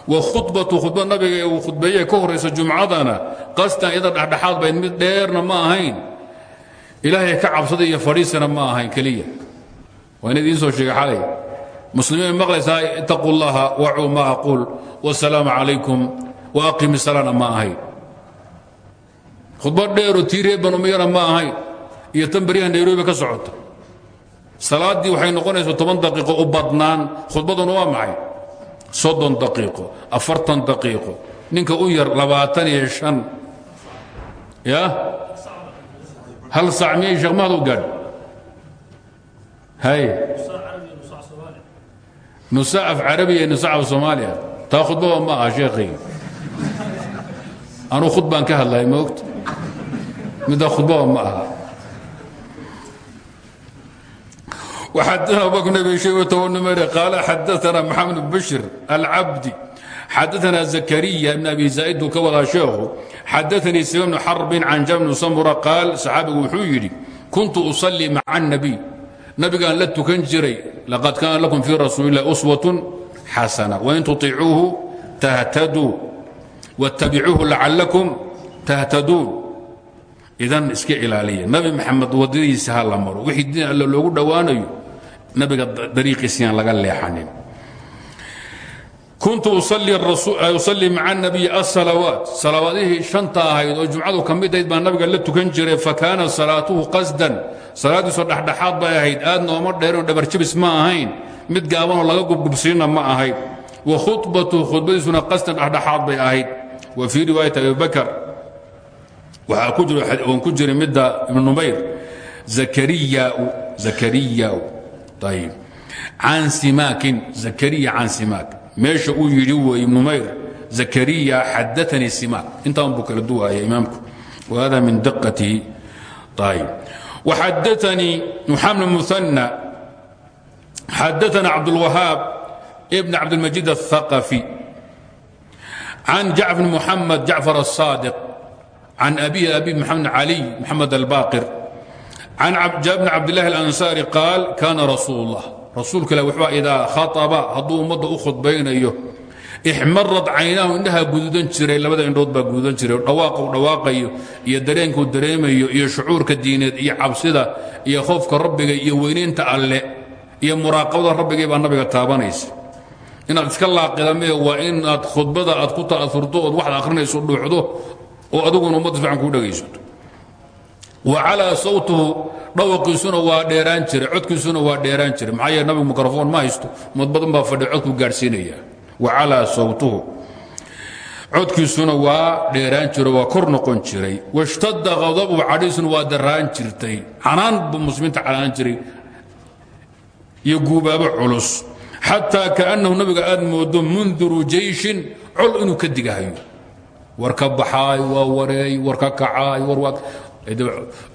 wa khubatu khudbad nabiga ee uu khudbeeye ka horaysa jumcadana qasdan iyada dhexdhexaad bayd mid dheerna ma ahayn ilaahay ka cabsada iyo fadhiisana ma ahayn keliya waa in idiin soo sheegay xalay muslimiin maqlaysaa itaquu اllaha wacuu ma aquul wاsalaamu calaykum wa aqimi salana ma ahayn khudbad dheeroo tii reer banu umayana ma ahayn iyo tan baryaha nairobi ka socota salaaddii waxay noqonaysaa toban daqiiqo u badnaan. Khudbaduna waa maxay? Soddon daqiiqo afartan daqiiqo ninka u yar labaatan iyo shan. Ya? Hal sac miyay sheekh mahad u gaadh hay. Nusa af carabiya iyo nusa af soomaaliya. Taa khudbaba ma aha sheekhayga anuu khudbaan ka hadlaya moogta midda khudbaba ma aha وxadثna abubكر بن شhيبة ونمر قال xadثna محaمد بن بشر العبدي xadثna زكريا بن أبي زائد uu ka wadaa sheekhu xadثnii سليم بن xرب عن جابر بن سمرة قاal صxaabigu wuxuu yidhi كنت أصلي مع النبي nabigaan la tukan jiray لaqad kana لكم في رasuuل اللh أسوة xaسنة وإن تطيcuuه تهتدوا واتبcuuه لعلكم تهتدوun idan iska ilaaliya. Nabi maxamed wadadiisa ha la maro. Wixii diin alle loogu dhowaanayo nabiga dariiqiisiyaan laga leexanin. Kuntu usalli maca nabiyi asalawaat salawaadihii shanta ahayd oo jumcadu ka mid ahayd baa nabiga la tukan jiray fa kaana salaatuhu qasdan. Salaadiisoo dhexdhexaad bay ahayd. Aadna ooma dheerinoo dhabarjabis ma ahayn. Mid gaabanoo laga gubgubsiina ma ahayd. Wa khubatuhu khudbadiisuna qasdan dhexdhexaad bay ahayd. Wa fii riwaayati abibakar waxaa ku jiro oon ku jiray midda ibnu numayr zakariyaau zakariyaau ayib can simaakin zakariya can simaak meesha uu yidhi weeye ibnu numayr zakariya xadaanii simaak intaan buu kala duwaaya imaamku wahada min diqatihi ayib وxadaanii محamed مثنى xadaana cabdالوahaab بn cabdالmajid الثaqفي can jacfr محamed jacfar الصاadiq can abihi abi maxamed caliy maxamed albaqir can bn cabdlahi alansaari qaal kaana rasuullah rasuulka ilah wuxuua idaa khaaba hadduu ummadda u khudbaynayo ixmarad caynaahu indhaha gududan jiray labada indhood baa gududan jiray dhawaaqu dhawaaqayo iyo dareenkuu dareemayo iyo shucuurka diineed iyo cabsida iyo hoofka rabbiga iyo weynaynta alle iyo muraaqabada rabbigay baa nabiga taabanaysa inaad iska laaqidamee waa inaad khudbada aad ku ta'aurto ood waxad akhrinayso dhuucdo oo aduguna ummadda fiican kuu dhegaysato. Wa calaa sawtuhu dhawaqiisuna waa dheeraan jiray codkiisuna waa dheeraan jiray. Maxaa yeele nabigu mikrofon ma haysto ummad badan baa fadhi codkuu gaadhsiinaya wa calaa sawtuhu codkiisuna waa dheeraan jiro waa kor noqon jiray. Washtada qadabu cadhiisuna waa daraan jirtay. Canaan buu muslimiinta canaan jiray iyo guubaabo culus. Xataa kaannahu nabiga aad moodo mundiru jeyshin col inuu ka digahayo war ka baxaay waa wareey war ka kacaay war waa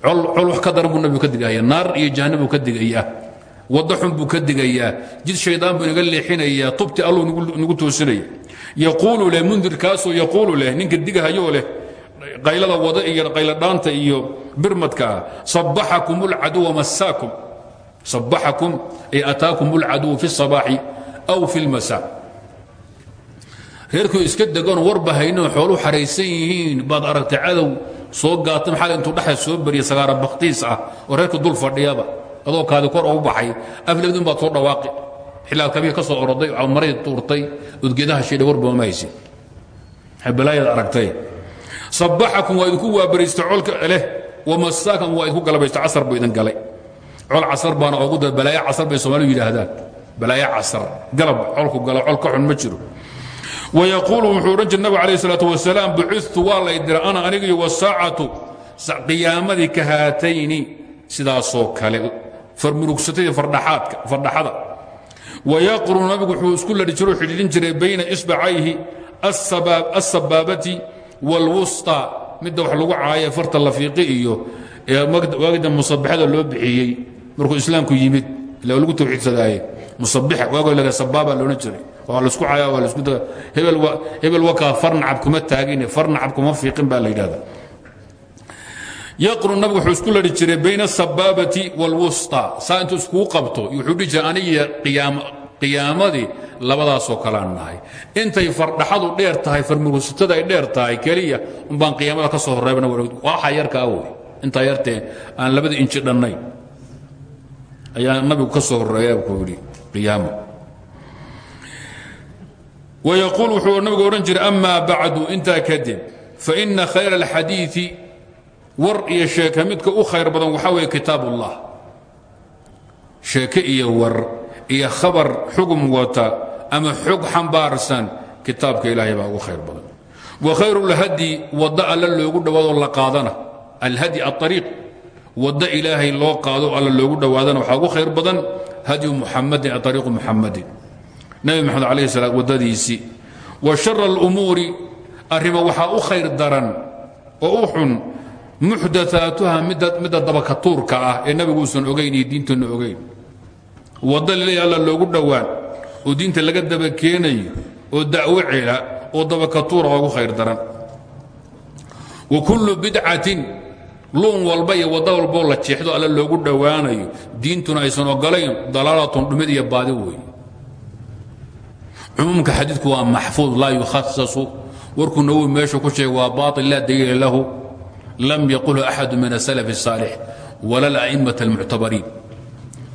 col wax ka daran buu nabigu ka digaya naar iyo jahannam buu ka digayaa waddo xun buu ka digayaa jid shaydaan buu inaga leexinayaa tubti alluu nagu toosinaya yaquulu leh mundirkaasoo yaquulu leh ninka digahayoo leh qaylada wada iyo qayladhaanta iyo birmadka ah sabbaxakum ulcaduwa massaakum sabbaxakum ay ataakum ulcaduwu fi الصabaaxi aw fi اlmasaa reerkuu iska deganoo warba hayno xoolu yihiin baad aragtay cadow soo gaatan xal intuu dhexda soo bariya sagaara bakhtiis ah oo reerka dul fadhiyaba adoo kaadi kor ugu baxay aflabdin baad soo dhawaaqi. Xilaal kabiir ka soo oroday maray tuurtay udgeedaha shidha warba ma haysin balaayad aragtay? Sabbaxakum waa idinku waabariista colka leh wamasaakan waa idinku galabaysta casar buu idin galay. Col casar baana ogu da balaayo casar bay soomaalidu yidhaahdaan. Balaayo casar galab colku galo col xun ma jiro wayaquulu wuxuu odhan jir nabigu calayh salaat wasalaam bucitu waa lay dira ana aniga iyo wasaacatu qiyaamadii ka haatayni sidaasoo kale farmurugsatadii fardhaxada wayaqrunu nabigu wuxuu isku ladhi jiroo xidhiidhin jiray bayna isbacayhi asabaabati wاlwusطa midda wax lagu caaya farta lafiiqi iyo waagda musabaxada loo bixiyey markuu islaamku yimid ila lagu tawxiidsadaaye muabiwaagoabaaba loona jiray. Waa lasku caya waa lasku hebel wakaa farnacab kuma taagine farnacab kuma fiiqin baa la yidhahda yaqru nabigu wuxuu isku lari jiray bayna asabaabati wاlwusطa saa intuu iskuu qabto wuxuu dhihi jiray aniga qiyaamadii labadaasoo kalaan nahay. Intay fardhaxadu dheer tahay farmurusatada ay dheer tahay keliya umbaan qiyaamada ka soo horeebna waxa yarka awey intaa yartee aan labada inji dhannay ayaa nabigu ka soo horreeya buu yidhi wayaquul wuxuu nabigu odhan jiray amaa bacdu intaa kadib faina khayra alxadiidi war iyo sheeke midka u khayr badan waxaa weeye kitaab ullah sheeke iyo war iyo khabar xugum wata ama xog xambaarsan kitaabka ilaahay baa ugu khayr badan. Wa khayru lhadyi waddo alla loogu dhowaado la qaadana alhadyi aariiq waddo ilaahay loo qaado alla loogu dhowaadana waxaa ugu khayr badan hadyu muxamadin ariiqu muxamadin nabi maxamed calayh salaam waddadiisii wa shara alumuuri arrimo waxaa u khayr daran oo u xun muxdaaatuha midda dabakatuurka ah ee nabiguusan ogayn iyo diintana ogayn waddo laleeya alla loogu dhowaan oo diinta laga daba keenayo oo da'wo cela oo dabakatuura ugu khayr daran. Wa kullu bidcatin luun walba iyo waddo walboo la jeexdo alla loogu dhowaanayo diintuna aysan ogolayn dalaalatun dhumid iyo baadi weeye cumuumka xadiidku waa maxfuud laa yukhasasu. Warkuu nawowi meeshu ku sheegay waa baail laa daliila lahu. Lam yaqulhu axadu min asalaf الsaalix wala ala'imata almuctabariin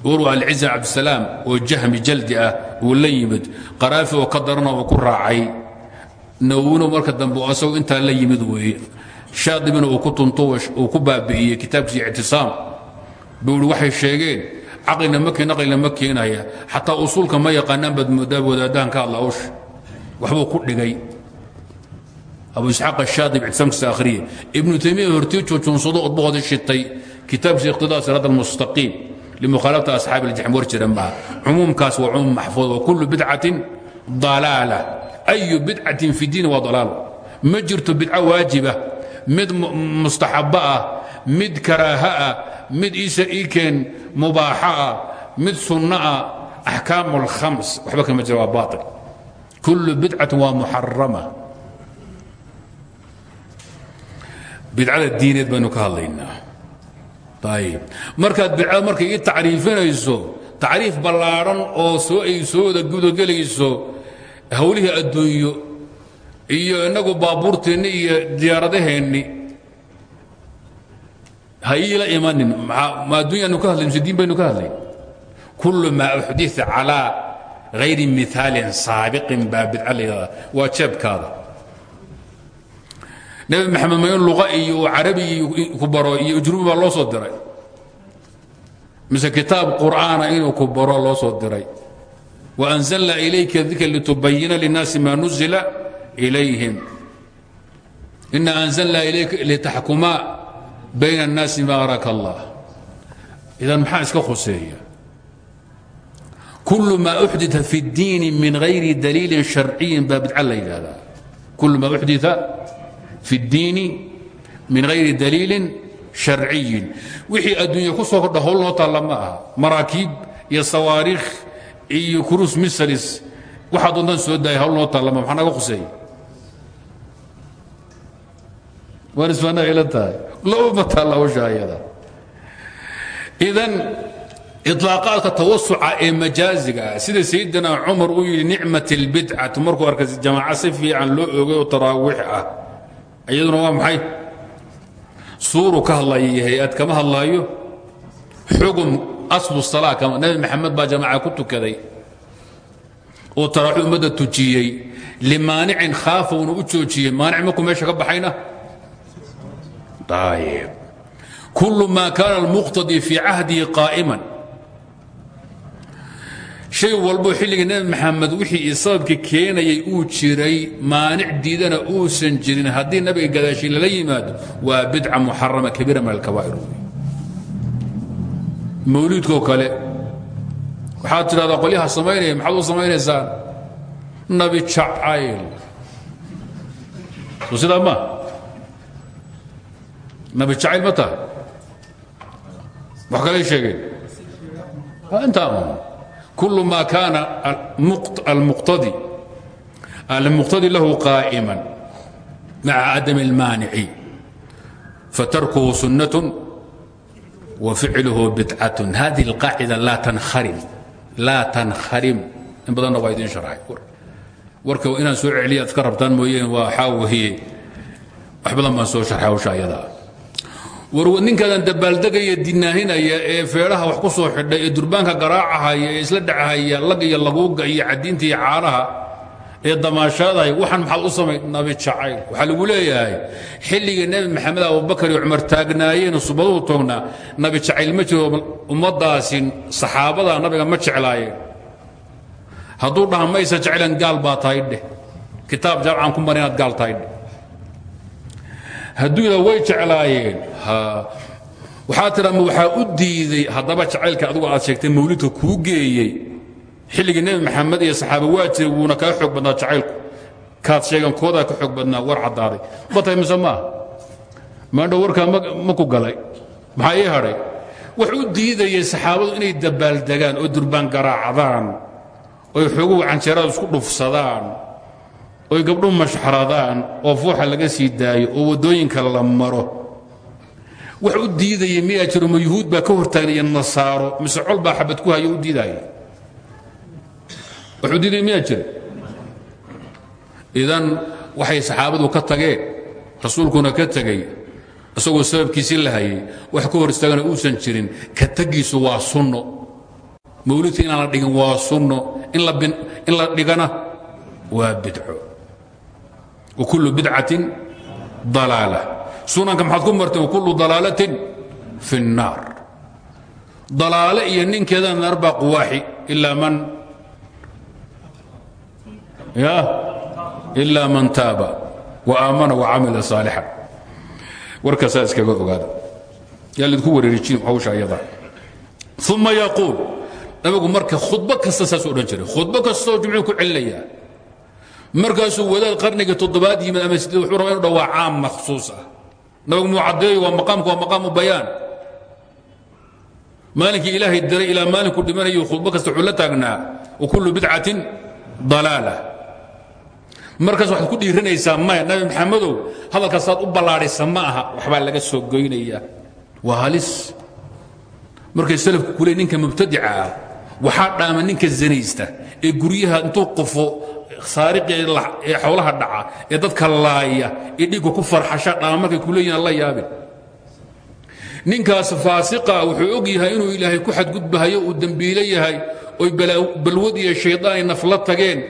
waruu alciza cabdisalaam oo jahmi jaldi ah uu la yimid qaraafi oo ka darana uu ku raacay. Marka dambe asagoo intaa la yimid weeye shaadibina uu ku tunto uu ku baabi'iyey kitaabkiisa ictisaam. Buu ihi waxay sheegeen caqlina ma keen aqlina ma keenaya. Xataa usuulka ma yaqaanaan baad moodaa wadaadahan ka hadla awsha waxbuu ku dhigay. Abu isxaaq ashaadib ictisaamkiisa akhriye ibnu taymiya hortii jujuunsado odbahooda shitay kitaabkiisa iqtidaa siraat almustaqiim. Limukhaalafati asxaabi aljaxm war jira maaha cumuumkaas waa cumuum maxfuud wa kullu bidcatin dalaala. Ayu bidcatin fi diin waa dalaalo ma jirto bidco waajiba mid mustaxabba ah mid karaaha ah mid iisa iikeen mubaaxa ah mid sunno ah axkaam waxba kama jira waa baail kullu bidcatin waa muxarama bidcada diineed baynu ka hadlaynaa. Ayib markaad bidcada ii tacriifinayso tacriif ballaadhan oo soo ay soo wada gudagelayso hawlihii adduunyo iyo innagu baabuurteenni iyo diyaaradaheenni ha iila imanin ma adduunyanu ka hadlayn mise diin baynu ka hadlayn kullu maa uxdita calaa hayri miaalin saabiqin baa bidca la waa jeebkaada. Nebi maxamed ma luqa iyo carabi ku baro iyo ujrubi baa loo soo diray. Mise kitaab qur'aana inuu ku baro loo soo diray. Waanzalna ilayka dikra litubayina linnaasi ma nuzila ilayhim ina anzalna ilayka litaxkumaa bayna الnaasi ma araka allah idan maxaa iska khuseeya kul ma uxdita fi اddiini min hayri daliilin sharciyin baa bidca la yidhahdaa kul ma uxdita fi اddiini min hayri daliilin sharciyin wixii adduunya ku soo kordha howl noo taalla ma aha maraakiib iyo sawaariikh iyo kurus misalis waxaa doontaan soo daaya hawl noo taalla ma maxaa naga khuseeya waan isfaanaa ila tahay? Loma taalla hawsha ayada. Idan iطlaaqaadka tawasuca ee majaaziga ah sida sayidina cumar uu yidhi nicmat اlbidcatu markuu arkay jamaaca si fiican loo ogay oo taraawiix ah waa maxay? Suuru ka hadlaya hay'ad kama hadlaayo? Xugum aslu salaa kama nabi maxamed baa jamaaca ku tukaday. Oo taraaxu ummadda tujiyey. Limaanicin khaafowna u joojiyey. Maanic markuu meesha kul ma kaana almuqtadii fii cahdihi qaa'iman. Shay walbo xilligii nebi maxamed wixii sababka keenayay uu jiray maanic diidana uusan jirin haddii nabiga gadaashii lala yimaado waa bidca muxarama kabiira min alkabaa'ir mawliidkoo kale waxaad tidhahdaa qolyaha samaynaya maxaad u samaynaysaan? Nabi jacayl. Soo sidaa ma nabi jacayl ma tahay wax kalay sheegeen intaa un kul ma kaana almuqtadi almuqtadi lahu qaa'iman maca cadam اlmaanici fatarkuhu sunnaة وficluhu bidcaة hadihi اlqaacida laa tanharim laa tanharim in badanna waa idin sharxay warka inaan soo celiya ad ka rabtaan mooyeen waa waxaa weeye wax badan baan soo sharxay hawsha ayadaa war ninkaadan dabaaldegaya dinaahinaya ee feedhaha wax ku soo xidhay ee durbaanka garaacahaya ee isla dhachaya lag iyo laguuga iyo cadiinta iyo caanaha ee damaashaadahay waxaan maxaad u samay nabi jacayl waxaa lagu leeyahay xilligii nebi maxamed abubakar iyo cumar taagnaayeen subaduhu toognaa nabi jacayl ma jiro ummaddaasi saxaabada nabiga ma jeclaayeen. Hadduu dhaha maysa jeclan gaal baa tahay dheh. Kitaab jaamcan ku inaad gaal tahay dheh hadduu way jeclaayeen. Waxaa tidha ma waxaa u diiday haddaba jacaylka adigu aad sheegtay mawlidka kuu geeyey. Xilligii nebi maxamed iyo saxaaba waa jiray wuuna kaa xoog badnaa jacaylku. Kaad sheegan koodaa ka xoog badnaa war caddaaday. Ma tahay mise maaha maandhow warkaa ma ku galay. Maxaa ii hadhay? Wax u diidayay saxaabadu inay dabaaldegaan oo durbaan garaacdaan oy xooguhu canjeerada isku dhufsadaan oy gabdhu mashxaradaan oo fuuxa laga sii daayo oo waddooyinka la maro. Wax u diidaya miyaa jiro ma ka hortaagnaya nasaaro mise col baa ku hayo u diidaaya wax u diidaya idan waxay saxaabadu ka tageen rasuulkuna ka tegey isagoo sababkiisii la wax ka hor uusan jirin ka tagiisu waa sunno. Mawlidka la dhigin waa sunno in la dhigana waa bidco وكل بدعة ضلالة sunanka maxaad ku marteen وكل ضلaalaة في الناar ضalaale iyo ninkeedana naar baa quwaaxi ilaa man ya إلا man taaba وآamana وcamila صاaلحا warkaasaa iskaga ogaada yaa lidku wareerijin hawsha ayada ثuma يquuل nabigu marka khudbo kasta saas odhan jiray khudbo kastoo jumcuu ku celinaya markaasuu wadaad qarniga toddobaad yimid ama sideed wuxuu rabaa inu dhawaa caam makhsuus ah. Nabigu muu caddeeyo waa maqaamku waa maqaamu bayaan. Maalinkii ilaahay diray ilaa maalinku dhimanayo khudbo kasta wuxuu la taagnaa wa kullu bidcatin dalaala. Markaas waxaad ku dhiiranaysaa maya nabi maxamedow hadalkaasaad u ballaadhaysa ma aha waxbaa laga soo goynaya waa halis. Markay salafku ku leey ninka mubtadica ah waxaa dhaama ninka zanaysta ee guryaha intuu qufo saariqii ee xowlaha dhaca ee dadka laaya ee dhiigga ku farxasha dhaama markay ku leeyihiin ninkaas faasiqa wuxuu og yahay inuu ilaahay ku xadgudbahayo uu dembiilo yahay oy balwad iyo shaydaan ay tageen.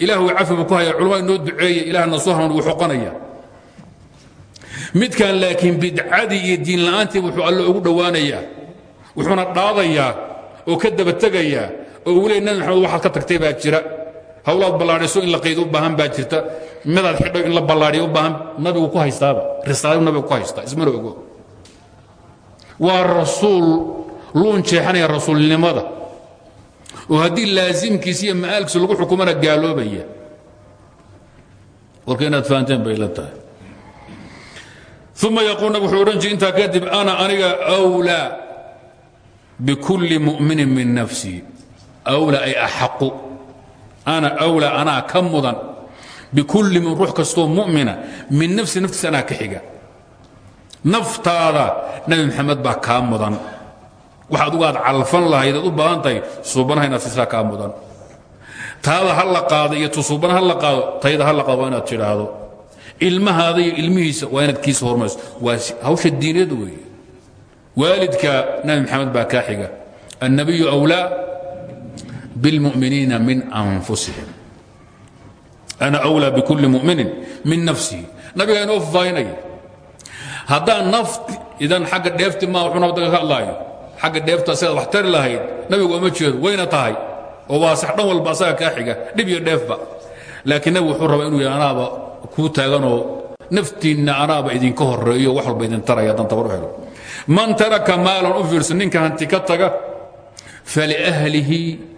Uu cafiba ku haya culumada inoo duceeya ilaahna soo hanuun wuu xoqanaya. Midkan laakiin bidcadii iyo diin la'aantii wuxuu alle ugu dhowaanayaa wuxuuna dhaadayaa oo ka dabategayaa oo uu leey nabi ka tagtay baa jira hawlaad ballaadhiso in la qaydo u baahan baa jirta. Midaad xidho in la ballaadhiyo u baahan nabigu ku haystaaba. Risaaladu nabigu ku haystaa ismana ogo waa rasuul luun jeexanaya rasuulnimada. Oo haddii laasimkiisa iyo ma'aalkiisa lagu xukumana gaaloobaya. Warka inaad fahanteen bay la tahay. Uma yaquul nabig wuxuu odhan jiri intaa kadib ana aniga wlaa bikulli mu'minin min nafsii wlaa ay axaqu ana wlaa anaa ka mudan bikulli min ruux kastoo mu'mina min nafsi naftiisa anaa ka xiga nabi maxamed baa kaa mudan wax aad calfan lahayd u baahan tahay suubanaha inaad siisaa kaa mudan taada ha la qaado iyo tayda ha la qaado waa inaad tidhaahdo ilmahaada iyo ilmihiisa waa inaad kiisa hormayso waa hawsha diineed nabi maxamed baa kaa xiga annabiyu awlaa bilmu'miniina min anfusihim ana awlaa bikulli mu'minin min nafsihi nabigaa inoo faafahinaya haddaan naft idan xagga dheefti nabdaga ka hadlaayo xagga dheefta sidaad wax tari lahayd nabigu oma jeedo wayna tahay oo waa sax dhan walba asaga kaa xiga dhib iyo dheefba laakiin nabigu wuxuu rabaa inuu yahay anaaba kuu taaganoo naftiinna anaaba idinka horeeyo wax walba idin taraya haddaan tabar u helo man taraka maalan u fiirsan ninka hanti ka taga faliahlihi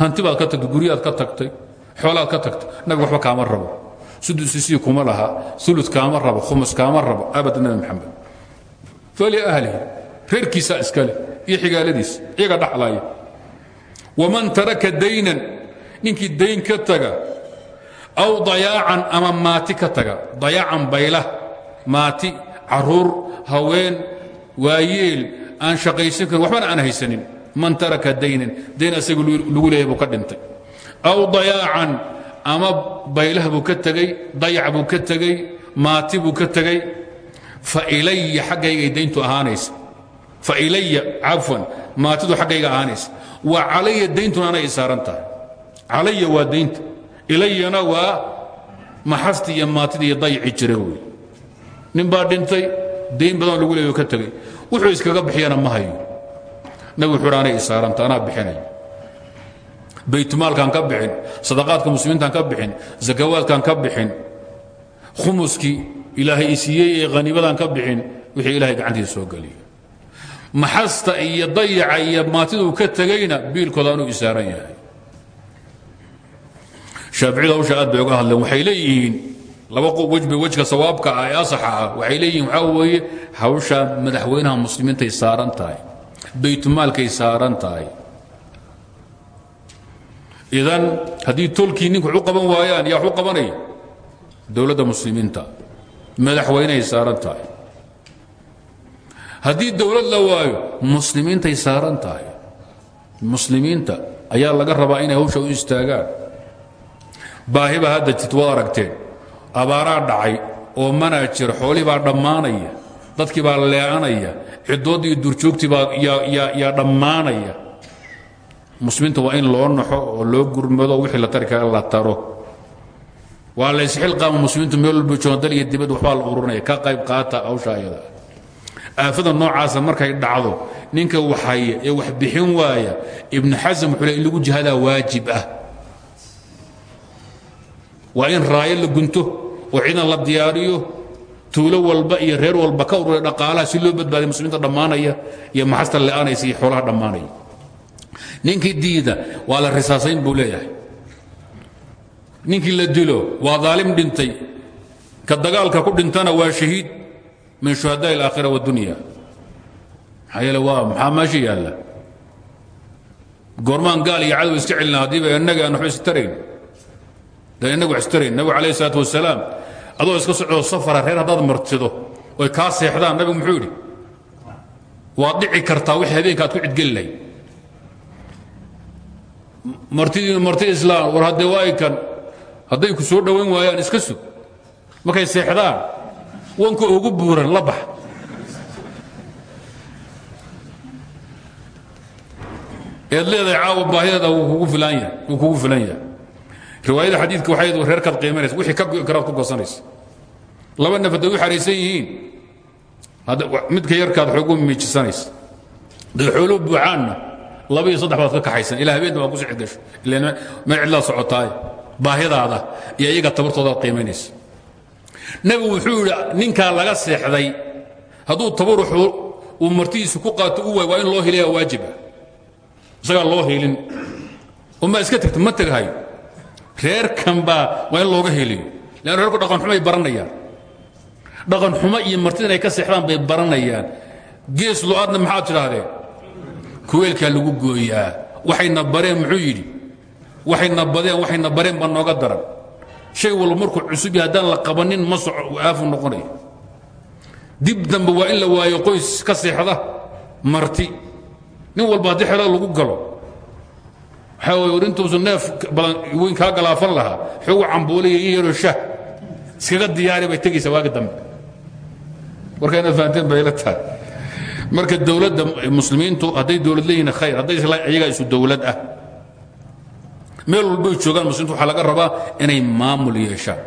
hanti baad ka tagtay guryaad ka tagtay xoolaad ka tagtay nabigu waxba kaama rabo. Sudusisii kuma laha ulu kaama rabo khumus kaama rabo abad nabi maxamed faliahlihi reerkiisaa iskale iyo xigaaladiisa iyaga dhaxlaya waman taraka daynan ninkii dayn ka taga aw dayaacan ama maati ka taga dayaacan bayla maati carruur haween waayeel aan shaqaysan karin waxbana aan haysanin man taraka daynan dayn asaga lagu leeyahay buu ka dhintay. Aw dayaacan ama baylah buu ka tegey dayac buu ka tegey maati buu ka tegey failaya xaggaygay dayntu ahaanaysa. Failaya cafwan maatidu xaggayga ahaanaysa. Wa calaya dayntuna anay isaaran tahay. Calaya waa daynta. Ilayana waa maxasti iyo maatida iyo dayici jira wey nin baa dhintay dayn badan lagu leeyo ka tegey wuxuu iskaga bixiyana ma hayo nabigu wuxuu anay isaaranta anaa bixinay baytmaalkaan ka bixin sadaqaadka muslimiintaan ka bixin zakawaadkaan ka bixin khumuskii ilaahay isiiyey ee haniimadaan ka bixin wixii ilahay gacantiisa soo geliyo. Maxasta iyo dayaca iyo maatiduu ka tegayna biilkooda anuu isaaran yahay. Shaaficida hawsha aad bay uga hadleen waxay leeyihiin laba wejba wejka sawaabka ah ee asaxa ah waxay leeyihiin waxaa weeye hawsha madaxweynaha muslimiintay saaran tahay baytmaalkay saaran tahay. Idan haddii tolkii ninku wax u qaban waayaan yaa wax u qabanaya dowladda muslimiinta madaxweyneay saaran tahay. Haddii dowlad la waayo muslimiintay saaran tahay. Muslimiinta ayaa laga rabaa inay hawsha u istaagaan. Baahiba hadda jid waad dhacay oo manaa jir xoolii baa dhammaanaya dadkii baa leecanaya ciddoodii iyo durjoogtii baa yaa dhammaanaya. Muslimiinta waa in loo naxo oo loo gurmado wixii la tari la taro. Waa la isxilqaama muslimiintu meel walba iyo dibad waxbaa la ururinaya ka qayb qaata hawsha ayada. Aafada noocaasa markay dhacdo ninka waxhaya ee wax bixin waaya ibnu xasam wuxuu in lagu jihadaa waajib ah. Waa in raayo gunto oo ciidan la diyaariyo tuulo walba iyo reer walba ka ururay dhaqaalaha si loo badbaadiya muslimiinta dhammaanaya iyo maxasta le'aanaysa iyo xoolaha dhammaanaya. Ninkii diida waa la risaasayn buu leeyahay. Ninkii la dilo waa daalim dhintay. Ka dagaalka ku dhintana waa shahiid. Min shuhadaa alaakhira wadunya maxaa yeele waa maxaa meesha yaalla? Goormaan gaal iyo cadow iska celina haddiiba innaga aan waxba istarayn dee innagu wax istarayn nabigu calayhi salaatu wasalaam adoo iska socdo safara reer haddaad martido oy kaa seexdaan nabigu muxuu yidhi waad dhici kartaa ku cidgeli lahayd marti islaam war haddee waa kan hadday ku soo dhowayn waayaan iska sug. Markay seexdaan wanka ugu buuran la bax. Eed leedahay caawa baahideeda wuu kugu filan yahay wuu kugu filan yahay riwaayada xadiidka waxay reerkaad qiimanaysa wixii ka karaad ku goosanaysa. Laba naf hadday u xariisan yihiin. Midka yarkaad xoogu miijisanaysa. Day xoolo buuxaanna laba iyo saddex baad ka kaxaysan. Ilaa habeenna waa ku sii cidgasho ilaa meel cidlaad socotaaye baahidaada iyo iyaga tabartoodaad qiimaynaysa. Nebigu wuxuu yidhi ninkaa laga seexday. Hadduu tabaruxu uu martidiisa ku qaato u waay waa in loo heliyaa waajiba isagaa loo helin. Uma iska tagta ma teghayo reerkan baa waa in looga heliyo. Leann reerku dhaqan xumay baranayaan. Dhaqan xumo iyo martida inay ka seexdaan bay baranayaan. Gees lo'aadna maxaad tidhaahdeen kuweelkaa lagu gooyaa. Waxayna bareen muxuu yidhi? Waxayna badeen waxayna bareen baa nooga daran. Shay walba markuu cusub yahay haddaan la qabanin ma soco aafu noqonaya dib dambe waa in la waayo qoys ka seexda marti. Nin walba haddii xelada lagu galo waxaa war intuusu neef badan weyn kaa galaafan lahaa. Xoogu cambuuliya in yaroo shah. Iskaga diyaari bay tegaysaa waagi dambe. Warka inaad fahanteen bay la tahay. Marka dowladda muslimiintu hadday dowlad leeyihiin khayr hadday iyagaa isu dowlad ah. Meel walbay joogaan muslimiintu waxaa laga rabaa inay maamul yeeshaan.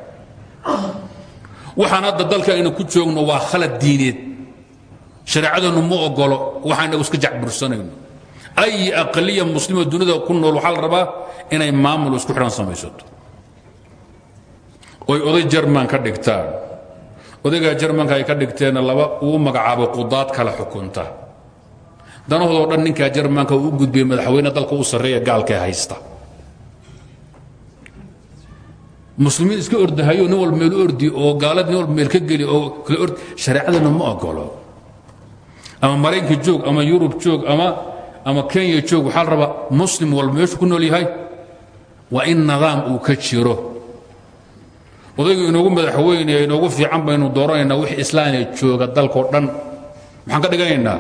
Waxaan hadda dalka aynu ku joogno waa khalad diineed. Shareecadeennu ma ogolo waxaanagu iska jacbursanayno ay aqaliya muslima dunida ku nool waxaa la rabaa inay maamul isku xidhan samaysato oy oday jarman ka dhigtaan odaygaa jarmanka ay ka dhigteenna laba uu magacaabo qudaad kala xukunta danahoodoo dhan ninkaa jarmanka uu u gudbiyey madaxweyne dalka u sarreeya gaalkae haysta muslimiin iska ordahayo nin walba meel ordi oo gaalad nin meel ka geli oo kala ordi shareecadana ma ogolo ama maraykanka joog ama yurub joog ama ama kenya joog waxaa la rabaa muslim walba meeshu ku nool yahay. Waa in nidaam uu ka jiro. Odaygu inoogu madaxweyne inoogu fiican baynu dooranaynaa wix islaamiya jooga dalkao dhan. Maxaan ka dhiganaynaa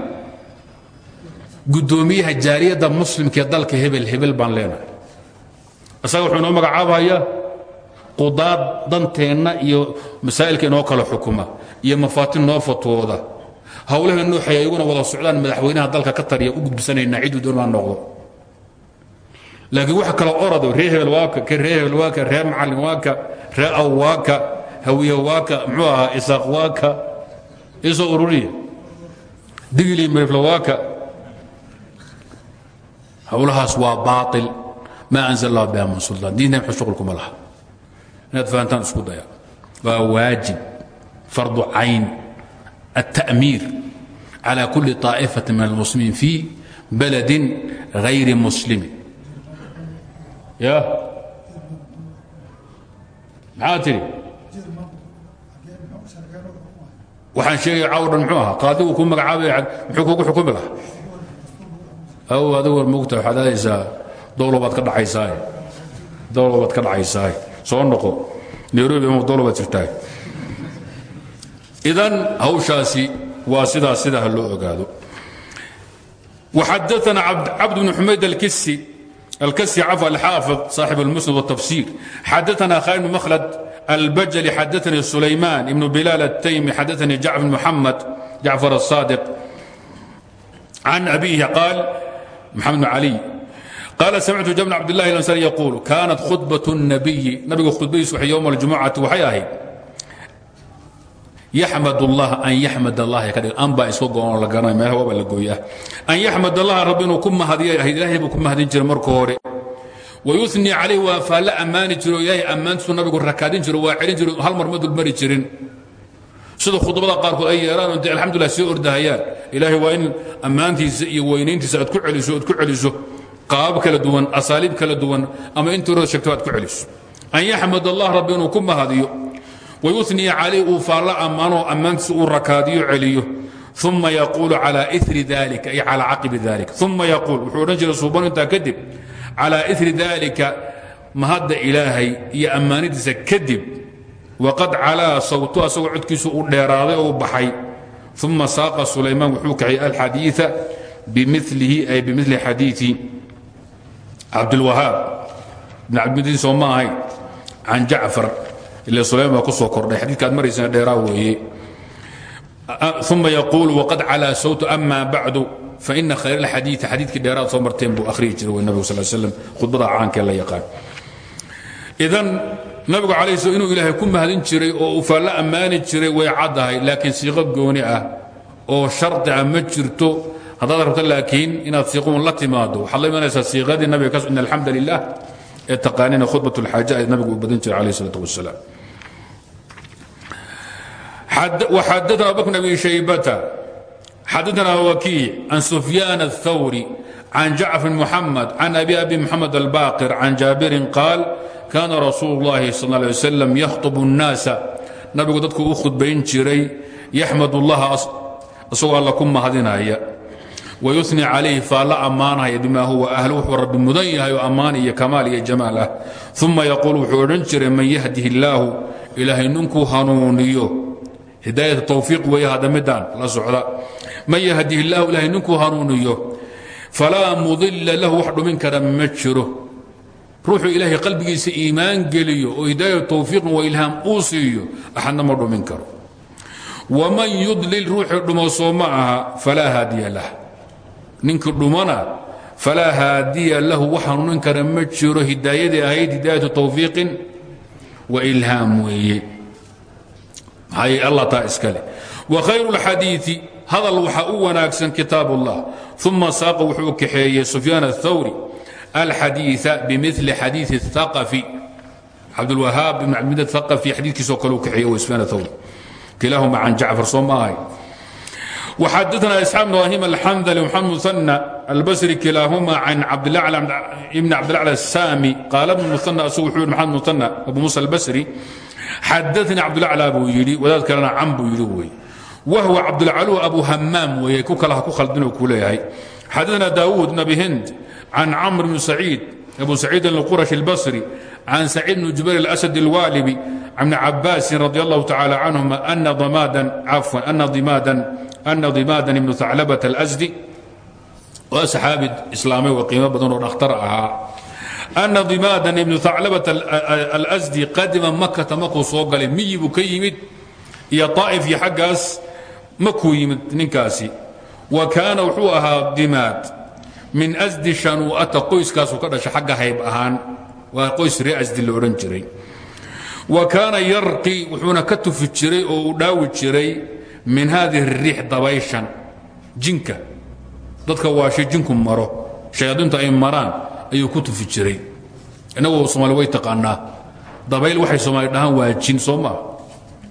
guddoomiyaha jaariyadda muslimkaee dalka hebel hebel baan leenahay. Isaga wuxuu inoo magacaabayaa qudaad danteenna iyo masaa'ilka inoo kala xukuma iyo mafaatin noo fatwooda hawlaha nuuxay ayaguna wada socdaan madaxweynaha dalka ka tariya u gudbisanaynaa ciduu doon baan noqdo. Laakiin wax kala orado ree waaka ka ree waaka ree macallin waaka ree aw waaka hawiye waaka muxuu ahaa waaka isoo ururiya digili mirifla waaka howlahaas waa baail maa anzl allah biha min suldaan diinta mxu shuqulkuma laha. Inaad fahantaan isku daya. Fardu cayn التأمير على كل طائفة من المسلمين في بلد غير مسلم يا maxaa tidhi waxaan sheegaya cawdhan muxuu ahaa qaadigu ku magacaabaya muxuu kugu xukumi lahaa aw adigu war mugta waxaad aadaysaa dowlo baad ka dhacaysaaye dowlo baad ka dhacaysaaye soo noqo nairobi ama dowlo baad jirtaay idan hawshaasi waa sidaas sidaa ha loo ogaado وxadثna cabd بن xumayd الkisi الكسي عفا الحافظ صاحب المسند والتفسير حدثنا خالد بن مخلد البجلي حدثني سليمان بن بلال التيمي حدثني جعفر بن محمد جعفر الصادق عن أبيه قال محمد بن علي قال سمعت جابر بن عبد الله الأنصاري يقول كانت خطبة yamd اllah an yamd اllahi ka dhig anbaa iska go-on la garanay meelha waaba la gooyaa an yaxmad allaha rabbi inuu ku mahadiyay ahayd ilaahay buu ku mahadin jiray marka hore wayuni calayh waa faalla ammaani jiro ilaahay ammaantiisu nabigu rakaadin jiro waa celin jiro hal mar ma dulmari jirin sida khudbada qaarkood ay yeelaan intay alxamdulilah sii ordahayaan ilaahay waa in ammaantiisa iyo weynayntiisa aad ku celiso aad ku celiso qaabab kala duwan asaaliib kala duwan ama intii horda sheegtay aad ku celiso an yaxmad allah rabbi inuu ku mahadiyo wayuniya calayh uu faalla ammaanoo ammaantiisa uu rakaadiyo celiyo. Uma yaquulu calaa iri dalika ay calaa caqibi dalika uma yaquul wuxuu odhan jiray suuban intaa kadib calaa iri daalika mahadda ilaahay iyo ammaanidiisa kadib waqad sawtu asagoo codkiisu uu dheeraaday u baxay. Uma saaqa sulaymaan wuxuu kaxay alxadiia bimilihi ay bimili xadiii cabdilwahaab ibn cabdimadiin soo ma ahayn can jacfar waa ku soo kordhay xadiidka aad maraysana dheeraa weeye ثuma يقول وقad calى sوت أma bacdu faإna khayr الxadiiث xadiidkii dheeraad soo marteen buu akhriyi jiray w nabig sal slam khudbada caankee la yaqaan idan nabigu alay sl inuu ilaahay ku mahadin jiray oo uu faallo ammaani jiray way caddahay laakiin siiqo gooni ah oo shardi ah ma jirto haddaad rabto laakiin inaad siiqoun la timaado waxaad la imanaysaa siiqadii nabiga in alxamda lilah ee taqaanina khudbaة اlxaaja ee nabigu uu badan jiray alayh الslaة wasalaam وحدثنا أبو بكر بن أبي شيبة حدثنا وكيع عن سفيان الثوري عن جعفر محمد عن أبي أبي محمد الباقر عن جابر قال كان رسول الله صلى الله عليه وسلم يخطب الناس نبي قدتك أخذ بين جري يحمد الله أسوأ لكم هذين هي ويثني عليه فلا أمانه بما هو أهله رب مدنيه وأمانه كماله جماله ثم يقول حورنجر من يهده الله إلهي ننكو هنونيه hidaayat tawfiiq weeye hadda midaan la socda. Man yahdihi illaahu ilahay ninkuu hanuuniyo falaa mudilla lahu wax dhumin kara ma jiro. Ruuxuu ilaahay qalbigiisa iimaan geliyo oo hidaayat tawfiiqin wa ilhaam uu siiyo axadna ma dhumin karo. Waman yudlil ruuxii dhumo soo ma aha falaa haadiya lah. Ninkii dhumana falaa haadiya lahu wax hanuunin kara ma jiro. Hidaayadii ahayd hidaayatu wa ilhaam weeye maxay allah taa iskale wakhayru اlxadiiثi hadal waxaa u wanaagsan kitaab اllah uma saaqa wuxuu kaxeeyey sufyaan الthawri alxadiiثa bimili xadiiثi الثaqafi cabdulwahaab ibn cabdimid الثaqafi xadiikiisoo kale u kaxeeye wa sufyaan الthawri kilaahuma can jacfar soo ma ahay وxadثna إسحاaq بن إبراهيم الحنdلي ومحمد مثنى البصري كلاهما عن عبدالأعلى بن عبدالأعلى السامي قال ابن مثنى أسوء وحول محمد مثنى أبو موسى xadaanii cabdulaclaa buu yidhi wadaad kalena cam buu yidhi wey wahwa cabdulcalu abu hamaam weeye ku kalaha ku khaldinoo ku leeyahay xadaana daawuud bn abi hind can camr bni saciid abu saciidin alqurashi albasri can saciid bni jubayr alasad alwaalibi can bni cabaasin radi allahu tacaala canhuma ana dimaadan ibnu taclabata alasdi waa saxaabi islaamay oo qiimo badan oo dhakhtar ahaa ana dimadan ibnu aclabat alsdi qadima makata makuu soo galay miyi buu ka yimid iyo aa'if iyo xaggaas makuu yimid ninkaasi wa kaana wuxuu ahaa dimaad min asdi shanuu'ata qoyskaasuu ka dhashay xagga hayb ahaan waa qoys ree asdi la odhan jiray wa kaana yarqi wuxuuna ka tufi jiray oo uu dhaawi jiray min haadihi riix dabayshan jinka dadka waashay jinku maro shayaadiintu ay maraan ayuu ku tufi jiray innagu soomaali way taqaanaa. Dabayl waxay soomaali dhahaan waa jin soo maa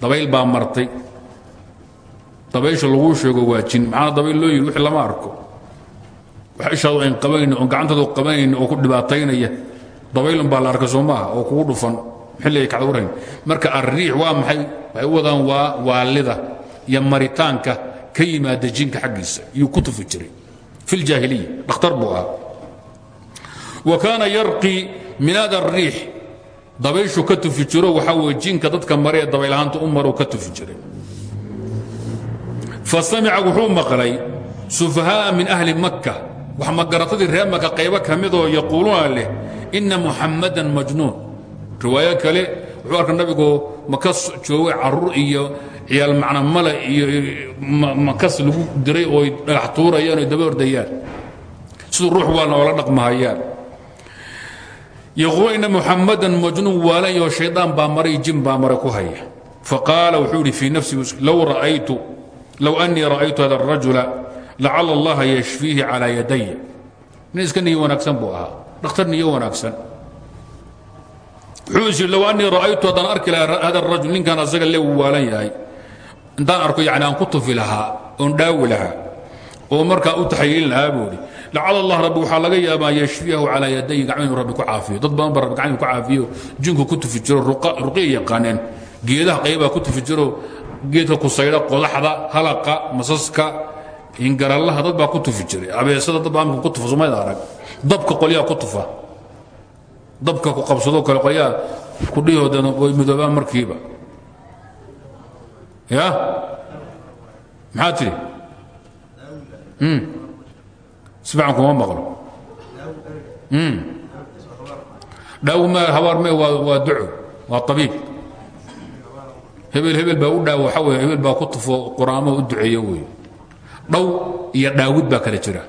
dabayl martay. Dabaysha laguu sheego waa jin maxaana dabayl loo yidhi wixii lama arko. Wax ishaadu ayn qabanayni oon gacantaadu qabanayni oo ku dhibaataynaya. Dabaylun baa la arka soo oo kugu dhufan. Xilligay kacda warhayn marka arriix waa maxay? Waxay wadaan waa waalida iyo maritaanka ka yimaada jinka xaggiisa. Ku tufi jiray. Fi ljaahiliya dhakhtar wa kaana yarqi min hada ariix dabayshu ka tufi jiro waxaa weye jinka dadka mare ee dabaylahaanta u maro ka tufi jiray fa samica wuxuu maqlay sufahaaa min ahli makka. Wax magaratadii reer maka qaybo ka midoo yaquuluuna leh ina muxammadan majnuun. Riwaayo kale wuxuu arka nabigoo makas joogay carruur iyo ciyaal macna male iyo makas lagu diray ooy dhagax tuurayaan oy daba ordayaan siduu ruux waalna oola dhaqmahayaan yaquuluuna ina muxammadan majnuun waalanyo shaydaan baa maray jin baa maray ku haya. Faqaala wuxuu yidhi fii nafsi low annii ra'aytu hada arajula lacala allaha yashfiihi calaa yadaya nin iska niyo wanaagsan buu ahaa. Dhakhtar niyo wanaagsan. Wuxuu ra'aytu haddaan arki lahaa hada arajul ninkan asaga le uu yahay. Intaan arko yani aan ku tufi lahaa oon oo markaa u buu idhi lacala allah rabbi waxaa laga yaabaa yashfiyahu calaa yadayi gacmo inuu rabbi ku caafiyo dad badan ba rabbi ku caafiyo jinku ku tufi jiro ruqiya yaqaaneen geedaha qaybaa ku tufi jiro geedka kusaydha qodaxda halaqa masaska hingarallaha dad baa ku tufi abeesada dad baa ku tufa somayda arag dabka qolyaha ku tufa dabka ku qabsadoo kale qolyaha kudhihoodana way midoobaan markiiba. Ya maxaa tidhi sifican kuma maqlo. Dhaaw ma habaar me waa duco waa abiib hebel hebel baa u dhaa waxa wey hebel baa ku tufo quraamo u duceeyo wey dhow iyo dhaawid baa kala jira.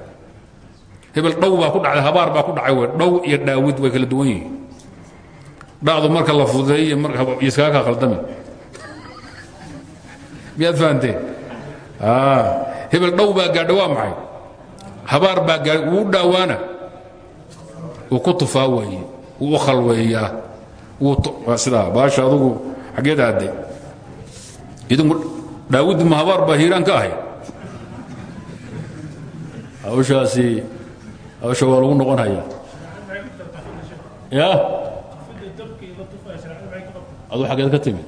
Hebel dhow baa ku dhacday habaar baa ku dhacay wey dhow iyo dhaawid way kala duwan yihiin. Dhacdu marka la fudeeyo iskaaga khaldami. Miyaad fahanteen hebel dhow baa gaadha waa maxay? Habaar baa gaadha wuu dhaawaana. Wuu ku tufaa waaye wuu u khalweeyaa. Sidaa baasha adugu xaggeed aadday idinku daawud ma habaar baa hiiraan ka ahay. Hawshaasi hawsha waa lagu noqon hayaa ya adu xaggeed ka timid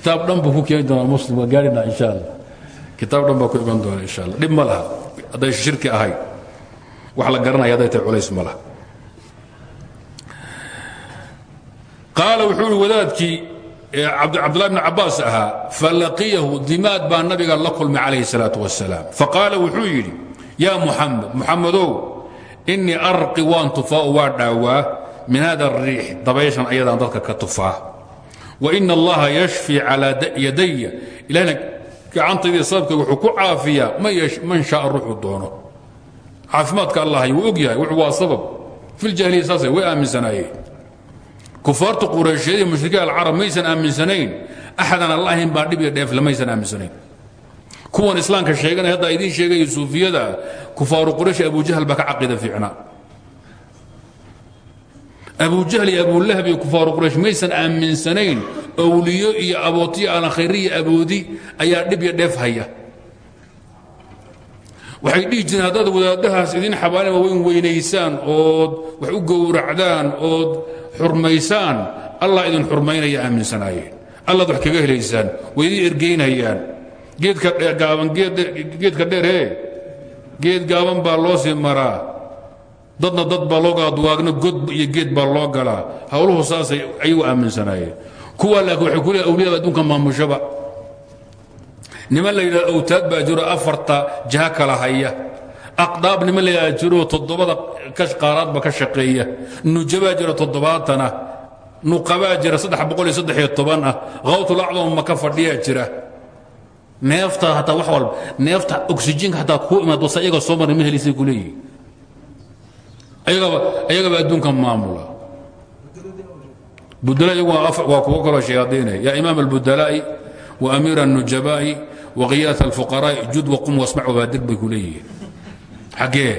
kitaab dhan buu ku keeni doonaa muslim waa gaarina insha allah. Kitaab dhan baa ku iman doona insha allah. Dhib ma laha. Hadday shirki ahayd wax la garanaya hadday tahay culays ma laha. Qaala wuxuu ihi wadaadkii cabdullahi bn cabbaas ahaa falaqiyahu dimaad baa nabiga la kulmay calayhi salaatu wasalaam faqaala wuxuu yidhi yaa muxamed muxamedow innii arqi waan tufaa oo waa dhaawaa min hada ariix dabayshan ayadaan dadka ka tufaa wa ina allaha yashfii calaa yadaya ilahna gacantaydii sababka wuxuu ku caafiyaa man shaa ruuxuu doono. Caafimaadka allah wuu og yahay waa sabab. Filjahiliya saasay way aaminsanaayeen. Kufaarta qureysheed iyo mushrikiin alcarab maysan aaminsanayn. Axadan alla ahayn baa dhib iyo dheefle maysan aaminsanayn. Kuwan islaamka sheeganaya hadda idiin sheegaya suufiyada kufaaru quraysh abujahal baa ka caqiida fiicnaa abujahl iyo abulahab iyo kufaaru quraysh maysan aaminsanayn owliyo iyo abootiyo alakhayriya aboodi ayaa dhib iyo dheef haya. Waxay dhihi jireen haddaad wadaadahaas idin xabaalin waaweyn weynaysaan ood wax u gowracdaan ood xurmaysaan allah idin xurmaynaya aaminsanaayeen. Allaad wax kaga helaysaan way idin ergaynayaan geedka gaaban geedka dheeree geed gaaban baa loo sii maraa dadna dad baa loo galaa god iyo geed baa loo galaa howluhu saasay ayagu aaminsanaayeen kuwaa laakiin ku leehay awliyada adduunka maamushaba. Niman la yidhahdo awtaad baa jiro afarta jaha kala haya. Aqdaab niman la yidhahdo jiro toddobada qaaraadba ka shaqeeya. Nujabaa nuqabaa jira saddex boqol iyo saddex iyo toban ah. Khawtul acdam maka fadhiyaa jira. Neefta hataa wax walba neefta oxygenka hataa kuu imaad basa soo maray ma helisay ayagaba ayagaba adduunka maamula budala iyagu waa kuwo kaloo shayaadiinaya yaa imaam albudalaa'i wa amiira الnujabaa'i wa khiyaat alfuqaraa'i jud waqum wasmac wabaadir bay ku leeyihiin xaggee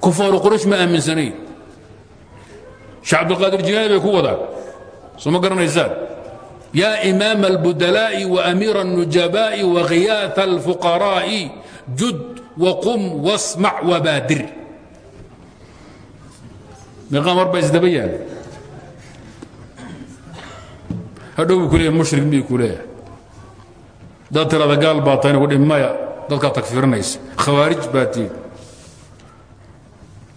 kufaaru quraysh ma aaminsanayn sheekh cabdilqaadir jilaani bay ku wadaan soo ma garanaysaan yaa imaam albudalaa'i wa amiira الnujabaa'i wa khiyaat alfuqaraa'i jud waqum wasmac wabaadir meeqaa mar isdaba yaalla hadhow ku leeyahay mushrik miyuu ku leeyahay dad tirada gaal baa tahayna kudhi maya dadkaa tagfiirinaysa khawaarij baa tiid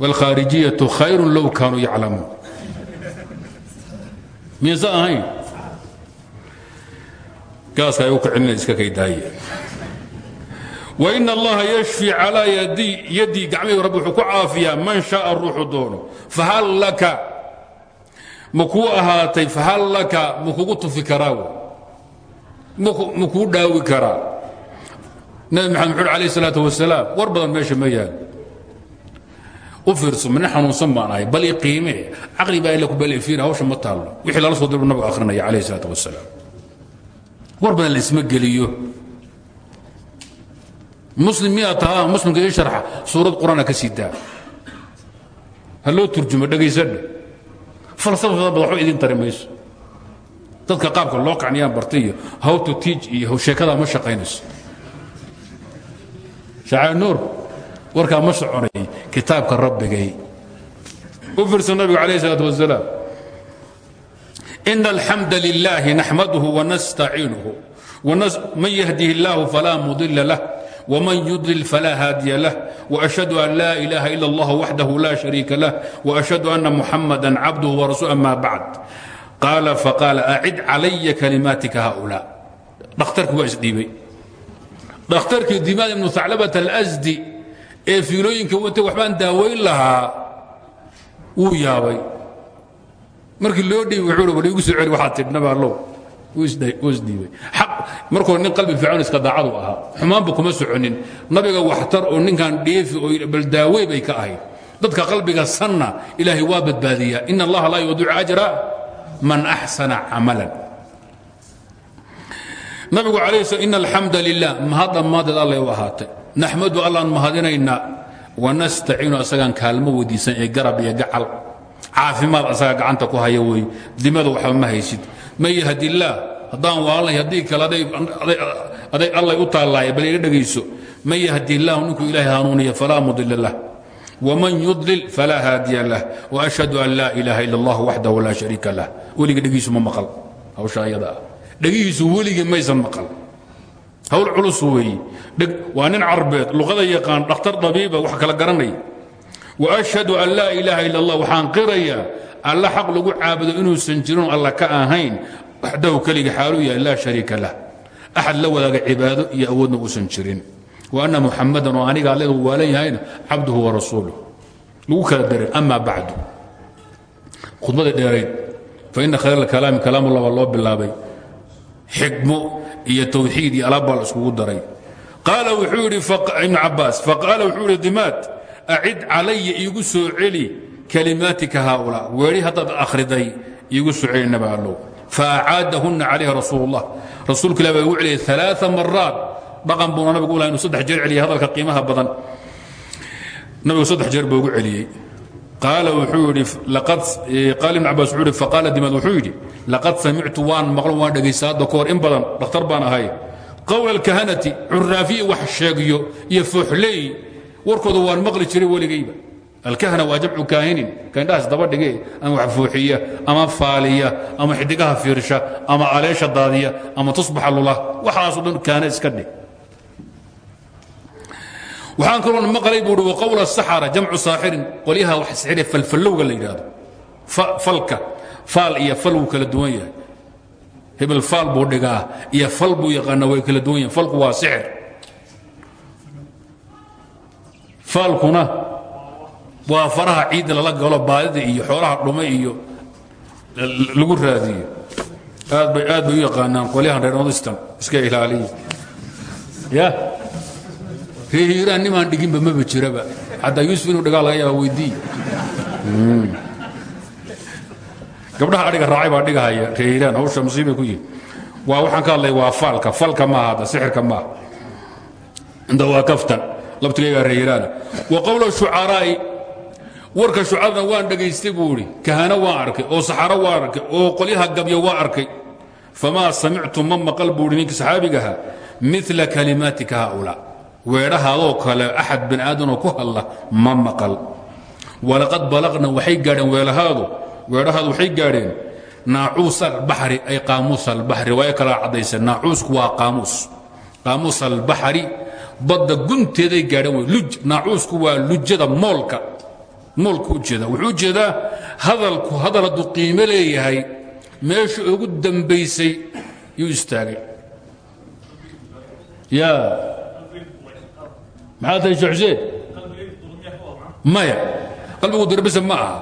wاlkhaarijiyatu khayru low kaanuu yaclamuun miyaysa ahayn ay u kicinina iska kay wain allaha yashfi calaa yadii gacmihii rabbi wuxuu ku caafiyaa man shaaa ruuxu doono. Fahal laka? Ma kuu ahaatay fahal laka? Ma kugu tufi karaa ma kuu dhaawi karaa? Nabi maxamed muxuud alayh salaatu wasalaam war ma yaal. U fiirso mina xanuunsan bal i qiimee caqli ila ku baleefiina hawsha ma wixii lala soo dirbu nabigu akhrinaya calayh salaatu wasalaam war badan isma geliyo muslim miyaa tahaa muslimka ii sharxa suurad qur'aana ka sii daa. Ha loo falsafada bad waxba mayso. Dadka qaabka loo kacniyaan bartay iyo how to teach iyo sheekadaa ma shaqaynayso. Shacaa nuur warkaa ma soconay kitaabka rabbigay. U fiirsan nabigu calayh isalaatu wasalaam ina alxamda lilaahi naxmaduhu wanastaciinuhu man yahdihi illaahu falaa mudila وmن يdلل فlا hاadيa لh وأشhهd أn لا إلaهa إلا الله وحdه لا شhريiكa لh وأشhهd أن محمدا cabdه ورسو أmا bعd قال fقال أcid عalaya كلimaaتiكa hؤuلاء dhakhtarkii waa isdhiibay dhakhtarkii dimaad ibnu ثacلبة الأsdi ee fiilooyinka wata waxbaan daawayn lahaa wuu yaabay markii loo dhiibi wuuu gu soo celi waxaad tidhnaba low xaq markoo nin qalbi fiican iska daacadu ahaa xumaanba kuma soconin. Nabiga waxtar oo ninkan dheefi oo bal daawey bay ka ahayd. Dadka qalbiga sanna ilaahay waa badbaadiyaa. In allaha laa yudiicu ajra man axsana camalan. Nabigu in alxamda lilah mahad dhammaanteed allay u ahaatay. Naxmadu allaan mahadinaynaa wanastaciinu asagaan kaalmo weydiisan ee garab iyo gacal. Caafimaad asagaa gacanta ku haya wey dimada waxba ma haysid man yahdillaah haddaan waalanay haddii kale aday allay u taallaaya bal iga dhegayso. Man yahdi illaahu ninkuu ilaahay hanuuniya falaa mudila lah. Wman yudlil falaa haadiya lah. Washhadu an laa ilaaha ila allah waxdahu laa shariika lah. Weliga dhegiisu ma maqal. Hawsha ayada ah dhegihiisu weligii maysan maqal. Hawl culus weeye waa nin luqada yaqaan dhakhtar dabiiba wax kala garanaya waashhadu an laa ilaaha ila allah waxaan qirayaa alla xaq lagu caabudo inuusan jirinoo alla ka ahayn waxdahu keliga xaaluu yahay laa shariika lah. Axad la wadaaga cibaado iyo awoodna uusan jirin. Wa anna muxamadan oo anigaa leedu waalan yahayna wa rasuuluh. Lagu kala daray ama bacdu. Khudbadii fa ina khayr alkalaami kalaamullah baa loo bilaabay. Xikmo iyo tawxiid iyo alaab baa la iskugu daray. Qaala wuxuu yidhi ibnu cabaas faqaala wuxuu yidhi dimaad acid calaya iigu soo celi kalimaatika haaulaa weeli haddaad akhriday iigu socelinaba allow faacaadahunna calayh rasuululah rasuulka ilah baa ugu celiyay alaa maraat dhaqan buuna nabigu ulaha inu saddex jeer celiyay hadalka qiimaha badan. Nabigu saddex jeer buu ugu celiyey qaala wuxuu yidhi qaal ibn cabbaas wuxuu yidhi faqaala dimaad wuxuu yidhi laqad samictu waan maqlo waan dhegaysaadda ka hor in badan dhakhtar baan ahay. Qowla alkahanati curraafiyi wax sheegyo iyo fooxleey warkooda waan maqli jiray weligayba alkahna waa jamcu kaahinin kaindhahaas daba dhige ama wax fooxiya ama faaliya ama xidigaha fiirsha ama aleesha daadiya ama tusbaxa lula waxaasoo dhan kaana iska dhig. Waxaan kaloo maqlay buu wa qowla saxara jamcu saaxirin. Qolyaha wax sixire falfallowga la yidhaahdo. Falka faal iyo fal wuu kala duwan yahay. Hebel faal buu dhigaa iyo fal buu yaqaana way kala duwan yahay. Falku waa sixir. Faalkuna waa faraha ciidda lala galo baadida iyo xoolaha dhume iyo lagu raadiyo. Aad bay aad bay u yaqaanaan qolyahan reer nodistan iska ilaaliya ya? Ree hiiraan nimaan dhiginba maba jiraba. Xataa yuusuf inuu dhigaa laga yaaba weydii. Gabdhaha adhiga raacay baa dhigahaya ree hiiraan hawsha musiibay ku yihiin waa waxaan ka hadlay waa faalka falka maaha hadda sixirka maaha inta waa kaftan labtigaygaa ree hiiraana wa qowla shucaraa'i warka shucarana waan dhagaystay buu idhi kahana waan arkay oo saxaro waan arkay oo qolyaha gabyo waan arkay. Famaa samictu ma maqal buu idhi ninkii saxaabigaha mila kalimaatika haaulaa. Weedhahaadoo kale axad bani aadanoo ku hadla ma maqal. Walaqad balaqna waxay gaadheen weelahaadu weedhahaadu waxay gaadheen naacuus albaxri ay qaamuus albaxri waa kala caddaysa naacuusku waa qaamuus. Qaamuus albaxri badda gunteeday gaadheen wey luj naacuusku waa lujada moolka moolka ujeeda wuxuu u jeedaa hadalku hadal hadduu qiimo leeyahay meesha ugu dambaysay yuu istaagay. Ya maxaa tahay sheekh xuseen? Maya. Qalbigu darbisa ma aha.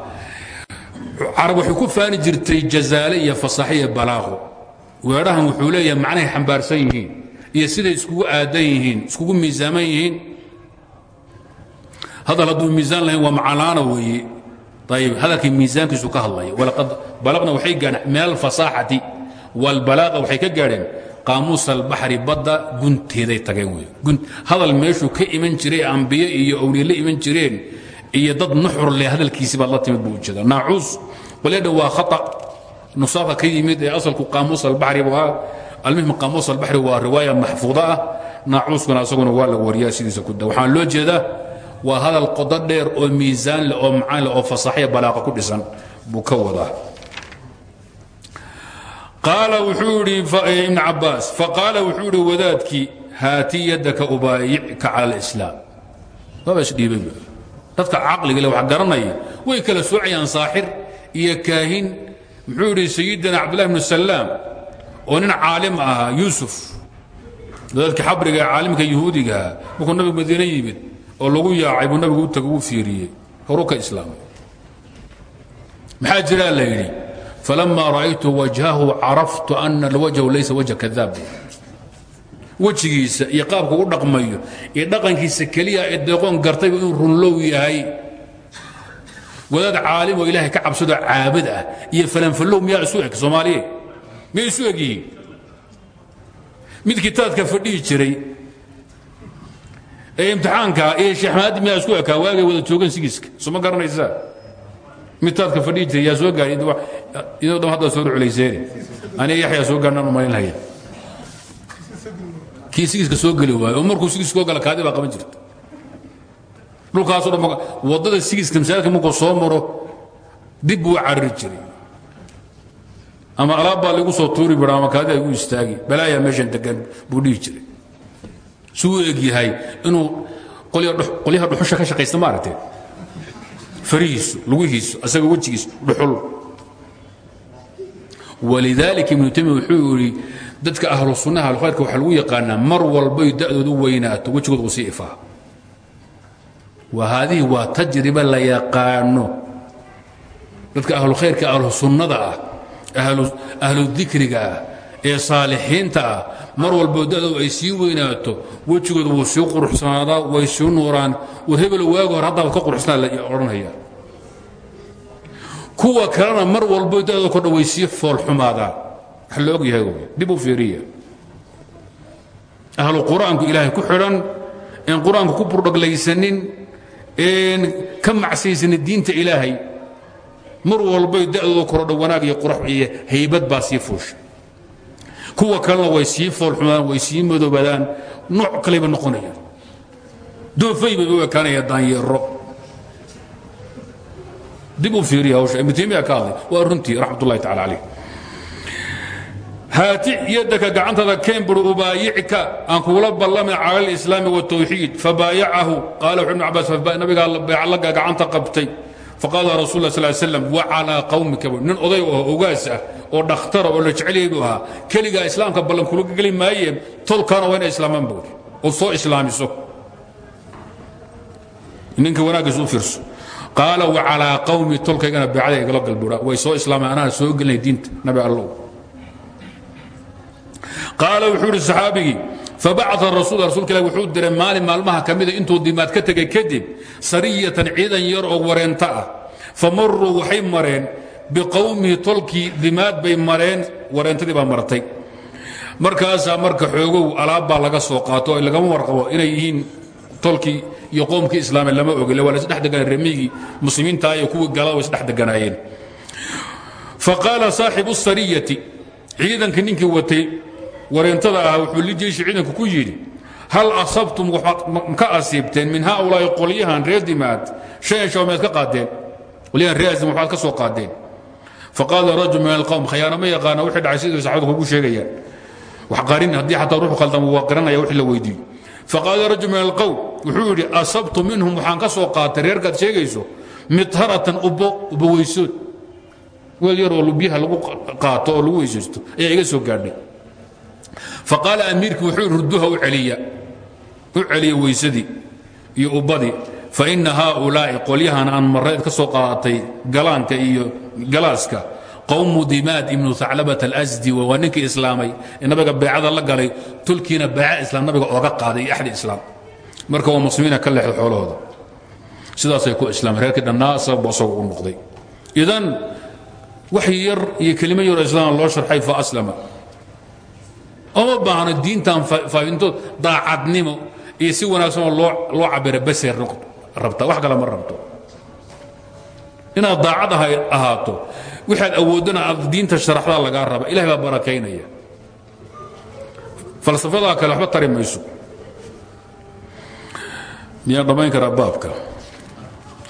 Carab waxay ku faani jirtay jazaale iyo fasaxe iyo balaaqo weedhahan wuxuu leeyahay macnahay xambaarsan yihiin iyo siday iskugu aadan yihiin iskugu miisaaman yihiin hadal hadduu miisaan lahayn waa macalaana weeye. Ayib hadalkii miisaankiisu ka hadlaya walaqad balaqna waxay gaadheen meel alfasaaxati walbalaaqa waxay ka gaadheen qaamuus albaxri badda gunteeday tageen wey hadal meeshuu ka iman jiray ambiye iyo awliye la iman jireen iyo dad nuxur leh hadalkiisi baad la timid buu ujeeda naacuus qolyadha waa khata. Nusaaqa ka yimid ee asalku qaamuus albaxri buu ahaa almuhim qaamuus albaxri waa riwaaya maxfuuda ah. Naacuuskuna asaguna waa hadal qodo dheer oo miisaan leh oo macaan leh oo fasaxya balaaqa ku dhisan buu ka wadaa. Qaala wuxuu idhi ibn cabaas faqaala wuxuu idhi wadaadkii haati yadaka ubaayicka cala alislaam. Waaba isdhiibay dadka caqliga le wax garanaya way kala soocayaan saaxir iyo kaahin. Muxuu idhi sayidina cabdullahi bnu oo nin caalim ahaa yuusuf. Wadaadkii xabriga ee caalimka yahuudigaha markuu nabigu yimid oo lagu yaacay buu nabigu u taga u fiiriyey horu ka islaamay. Maxaa jiraa ra'aytu wajhahu caraftu ana alwajhu laysa wajha kadaab. Wejigiisa iyo u dhaqmayo iyo dhaqankiisa keliya ee deeqoon gartayba inuu runlow yahay. Wadaad caalim oo ilaahay ka cabsado caabid ah iyo falanfallow miyaa isu eg soomaaliye? Miyay isu mid kitaabka fadhihi jiray ee imtixaanka iyo sheekh maadi miyaa isku ekaa waagay wada joogan sigiiska. Soo ma garanaysaa mid taadka fadhihi jiray yaa soo gaadhay idoo dham hadda soo ruculayseene aniga yaxyaa soo gaadhnaan u malayn haya kii soo geli waayo oo markuu sigiiska soo gala kaadi baa qaban jirta. Dhulkaasoo dhan waddada sigiiska masaajidka markuu soo maro dib buu cariri jiray. Ama alaab baa lagu soo tuuri bira kaadi ay istaagi. Balaayaa meeshan degan buu dhihi jiray suu u eg yahay inuu qolyaha dhuxusha ka shaqaysta ma aragtee farihiisu lugihiisu asaga wejigiisu dhuxul. Walidaalika ibnu taymiya wuxuu yidhi dadka ahlu sunnaha ahlukhayrka waxaa lagu yaqaanaa mar walbay da'doodu weynaato wejigooda uu sii ifaa. Wa haadihi waa tajriba la yaqaano. Dadka ahlu khayrka ahlu sunnada ah ahlu dikriga ah ee saalixiinta ah. Mar walbo da'doodu ay sii weynaato wejigooda wuu sii quruxsanaadaa way sii nuuraan. War hebelo waagi hor ka quruxsanaa la odhanaya. Kuwa kalena mar walbo da'dooda kordha way sii foolxumaadaan wax la og wey dib u fiiriya. Ahlu qur'aanku ilaahay ku xidhan een qur'aanku ku burdhaglaysanin een ka macsaysanin diinta ilaahay. Mar walbay da'dooda korodha wanaag iyo qurux iyo haybad baa sii fuusha kuwa kalena way sii foolxumadaan way sii madoobadaan nooc kaleba noqonayaan doofay bay u daanyeero dib u fiiriya hawsha. Ibnu taymiya waa runtii raxmat ullahi tacala calayh. Haati yadaka gacantada keen buri ubaayicka aan kugula ballamin cala alislaami waatawxiid fabaayacahu. Qaala wuxuu ibnu cabaas nabigaa beeclaga gacanta qabtay faqaala rasul la sal slam wacalaa qawmika? Nin oday oo ogaas ah oo dhakhtara oo la jecelyay buu ahaa keligaa islaamka ballan kula geli maayeen? Tolkaana waa inay islaamaan buuri oo soo islaamiso. Ninka wanaaggiisa u fiirso. Qaala wacalaa qawmi? Tolkaygana beecada igala galbuura way soo islaameen anaa soo gelinay diinta nabi allow. Qaala wuxuu idhi saxaabigii fabacaa rasul rasulka ilah wuxuu diray maalin maalmaha ka mida intuu dimaad ka tegay kadib sariyatan ciidan yar oo wareento ah fa maruu waxay mareen biqowmihi tolkii dimaad bay mareen wareentadii baa martay markaasaa marka xoogow alaabbaa laga soo qaato lagama warqabo inay yihiin tolkii iyo qoomkii islaame lama ogile waa lasdhex deganay remigii muslimiinta iyo kuwii galada way isdhex deganaayeen faqaala saaxibu sariyati ciidankii ninkii watay wareentada ahaa wuxuu lijeyshi ciidanku ku yidhi hal asabtum ka asiibteen min haaulaa'i qolyahan reer dimaad? Shawmeed ka qaadeen. Qolyahan reer azim waxaad ka soo qaadeen. Faqaala rajul min alqowm khayaana ma yaqaana wixii dhacay sidii saxaabadu kugu sheegayaan. Wax qarin haddii xataa ruuxu khaldamo waa qiranaya wixii la weydiiyo faqaala rajul min alqowm wuxuu yidhi asabtu minhum waxaan ka soo qaatay reerkaad sheegayso midharatan ubbo ubbo weysood. Weel yar oo biyaha lagu qaato oo lagu weysaysto ayaa iga soo gaadhay faqaala amiirkii wuxuu rudduha u celiya weysadii iyo ubbadii faina haaulaa'i qolyahan aan marreed ka soo qaadatay galaanka iyo galaaska qowmu dimaad ibnu aclabat alasdi waa ninkii islaamay ee nabiga beecada la galay tulkiina beeca islaam nabiga ooga qaaday iyo axdi islaam. Marka waa muslimiina ka leexda xoolahooda. Sidaasay ku islaameen reerkii dhannaa sababbu loo sharxay fa oma baahno diintan faafintood daacadnimo iyo si wanaagsanoo loo cabira basay rabta wax kale ma rabto. Inaad daacad ahaato waxaad awooddana aad diinta sharaxdaa lagaa raba. Ilahay baa barakaynaya. Falsafadaa kale waxba tari mayso. Miyaan dhammayn karaa baabka?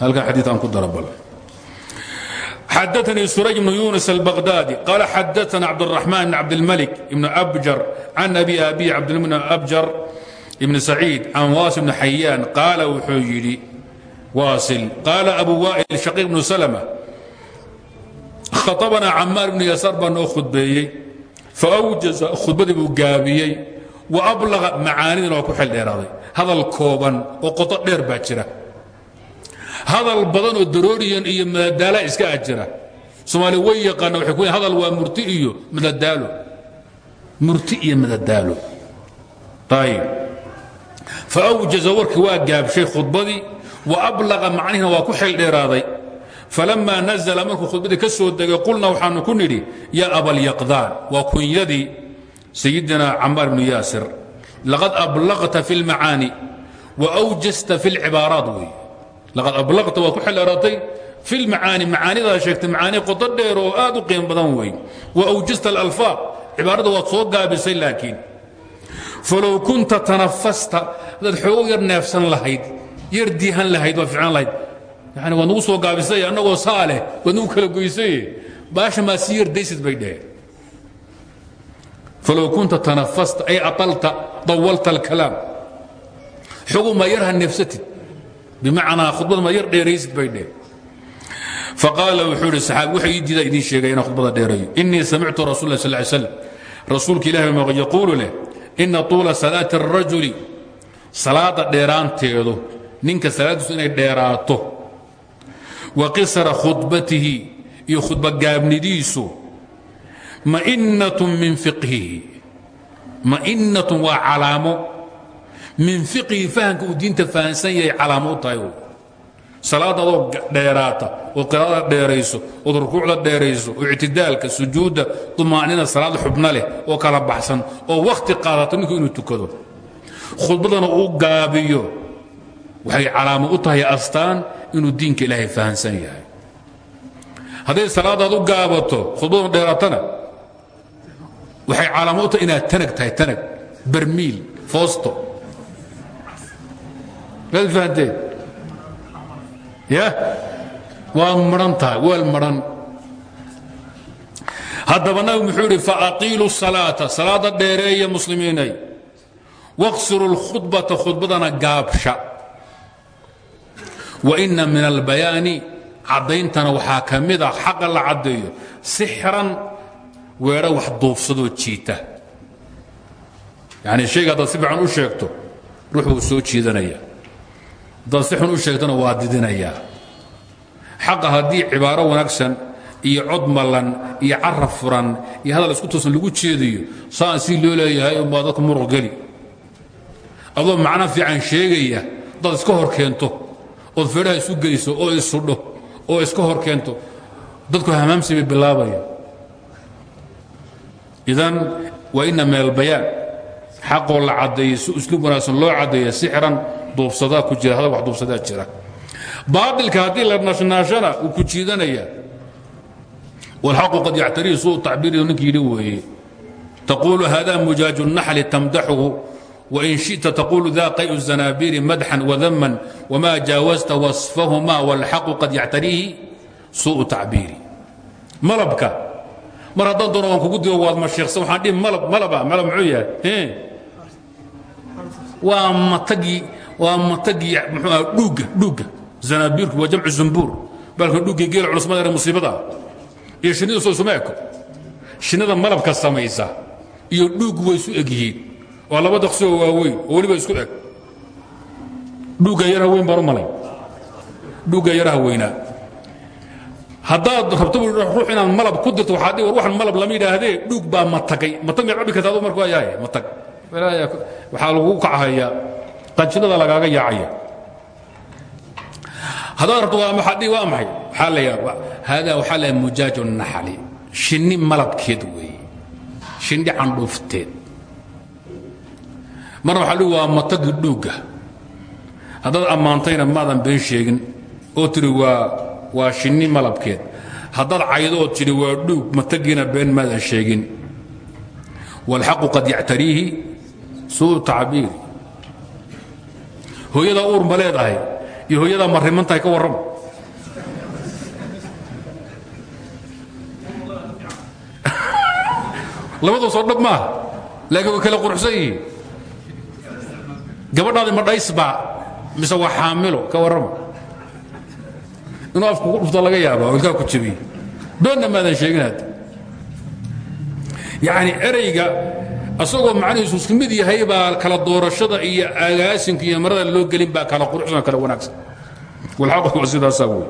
Halkan xadiid aan ku dara xadaanii suraj ibnu yunis albaqdaadi qaala xadaana cabdاraxmaan bn cabdilmalik ibn abjar can abi abi cabdibn abjar ibni saciid can waasil bni xayaan qaala wuxuu yidhi waasil qaala abu waa'il shaqiiq bnu salma khaطabanaa camaar ibnu yasaar baa noo khudbeeyey faawjaza khudbadii buu gaabiyey wa ablaqa macaanidin oo ku xeldheeraaday hadal kooban oo qoto dheer baa jira hadal badan oo darooriyan iyo madadaala iska ajira. Soomaali way yaqaana waxay ku hadal waa murti iyo madadaalo. Murti iyo madadaalo. Ayib faawjaza warkii waa gaabshay khudbadii wa ablaqa macnihina waa ku xeel dheeraaday. Falamaa nazla markuu khudbadii ka soo qulna waxaanu ku nidhi yaa abalyaqdaan waa kunyadii sayidina camaar bnu yaasir. Laqad ablaqta fi اlmacaani wa awjasta fi اlcibaaraat laqad ablaqta waad ku xeldheeratay fi lmacaani macaanidaad sheegtay macaani qodo dheer oo aad u qiimo badan wey wa awjasta alalfaaq cibaarada waad soo gaabisay laakiin falow kunta tanafasta hadaad xoogo yar neefsan lahayd yar diihan lahayd waa fiicnaan lahayd yani waad nagu soo gaabisay annagoo saa leh waad nagu kala goysaye baasha maa si yar daysid bay dheheen falow kunta tanafasta ay aطalta dawalta alkalaam xogo maa yar ha neefsatid bimacnaa khudbada ma yar dheeraysid bay dheh. Faqaala wuxuu ihi saxaabi waxa ii diida idiin sheegay inaan khudbada dheerayo. Innii samictu rasul lah sal ly slam rasuulka ilahi ma yaquulu leh inna tuula salaati الrajuli salaada dheeraanteedu ninka salaadiisu inay dheeraato wa qisara khudbatihi iyo khudba gaabnidiisu ma'innatun min fiqhihi ma'innatun waa calaamo min fiqhi fahamka uu diinta fahansan yahay calaamo u tahay salaad adoo dheeraata ood qiraada dheerayso ood rukuucda dheerayso oo ictidaalka sujuudda dumaanina salaad xubno leh oo kala baxsan oo wakhti qaadato ninku inuu tukado. Khudbadana uu gaabiyo. Waxay calaamo u tahay astaan inuu diinka ilaahay fahansan yahay. Hadday salaadaad u gaabato khudbaduna dheeraatana waxay calaamo u tahay inaad tanag tahay tanag barmiil foosto maad fahanteen ya? Waad maran tahay weel maran. Haddaba nabigu muxuu idhi faaqiilu salaata. Salaada dheereeya muslimiinay. Waqsiru اlkhudbata khudbadana gaabsha. Waina min albayaani caddayntana waxaa ka mid a xaqa la caddeeyo sixran weedho wax duufsadoo jiita. Yani shayga haddaad si fiican u sheegto ruux buu soo jiidanaya haddaad si xun u sheegtona waa didinayaa xaqa haddii cibaaro wanaagsan iyo cod mallan iyo carab furan iyo hadal isku toosan lagu jeediyo saan sii loo leeyahay umbaa dadku muruq geli. Adoo macno fiican sheegaya dad iska hor keento ood feedhaha isu geyso oo isudho oo iska hor keento dadku hamaamsi bay bilaabaya idan waa ina min albayaan xaqoo la caddeeyey si usluub wanaagsan loo caddeeya sixran duubsadaa ku jira hadal wax duubsadaa jira baatilka haddii la nashnaashana wuu ku jiidanaya walxaqu qad yactarihi suu tacbiiriyo ninkii yidhi weeye تقول هذا مجاج النحل تمدحه وإن شئت تقول ذا قيء الزنابير مدحا وذما وما جاوزت وصفهما والحق قد يعتريه سوء تعبيري ملبك mar haddaan doono waan kugu digo waad mashiiqsan waxaan dhihi malab malaba malab muxuu yahay waa matagii waa matagii muxuu aha dhuugga dhuugga. Zanaabiirku waa jamcu zumbuur baalkan dhuuggii geela culusmada ee musiibada. Iyo shinnida soo isuma eko shinnada malabka samaysa. Iyo dhuuggu way isu eg yihiin. Waa laba daqsi oo waaweyn oo weliba isku eg. Dhuugga yaraha weyn baan u malay. Dhuugga yaraha weynaa haddaad rabto ruux inaad malab ku dirto waxaad dhihi war waxan malab lama yidhaahdee. Dhuug baa matagay. Matag miyaad cabi kartaa adu marku ayahay matag. Waxaa lagu kacahayaa qanjilada lagaaga yaacaya. Haddaad rabto waa maxay? Waxaa la haadaa waxaa la mujaaju naxali. Shinni malabkeed weeye shinni candhuufteed. Marna waxaa dhihi waa matagi dhuugga haddaad ammaantayna maadan been sheegin. Oo tiri waa waa shinni malabkeed haddaad caydo tidhi waa dhuug matagiina been maadan sheegin. Wاlxaqu qad yactariihi suu tacbiiri hooyadaa uur ma leedahay iyo hooyadaa ma riman tahay ka warrama labadoo soo dhab maaha laakiin way kala quruxsan yihiin. Gabadhaadi ma dhaysbaa mise waa xaamilo ka warrama inuu afku ku dhufto laga yaaba oo ilkaa ku jabiye beenna maadan sheegin hadda yacni erayga asagoo macnihiisu isku mid yahay baa kala doorashada iyo agaasinka iyo marada loo gelin baa kala quruxsan kala wanaagsan. Walxaqu sidaasaa wey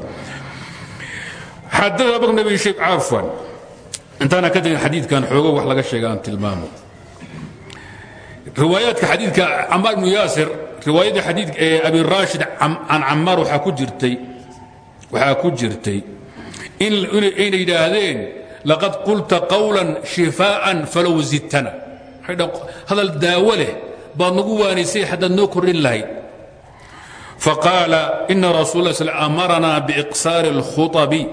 xadada abak nabi sheekh cafwan. Intaana ka tegin xadiidkan xoogo wax laga sheega aan tilmaamo. Riwaayaadka xadiidka camaar ibnu yaasir riwaayadda xadiid ee abi raashid can camaar waxaa ku jirtay waxaa ku jirtay inay yidhaahdeen laqad qulta qawlan shifaa'an falow zidtana hadal daawo leh baad nagu waanisay haddaad noo kordhin lahayd faqaala ina rasul la sl amaranaa biiqsaari اlkhuطabi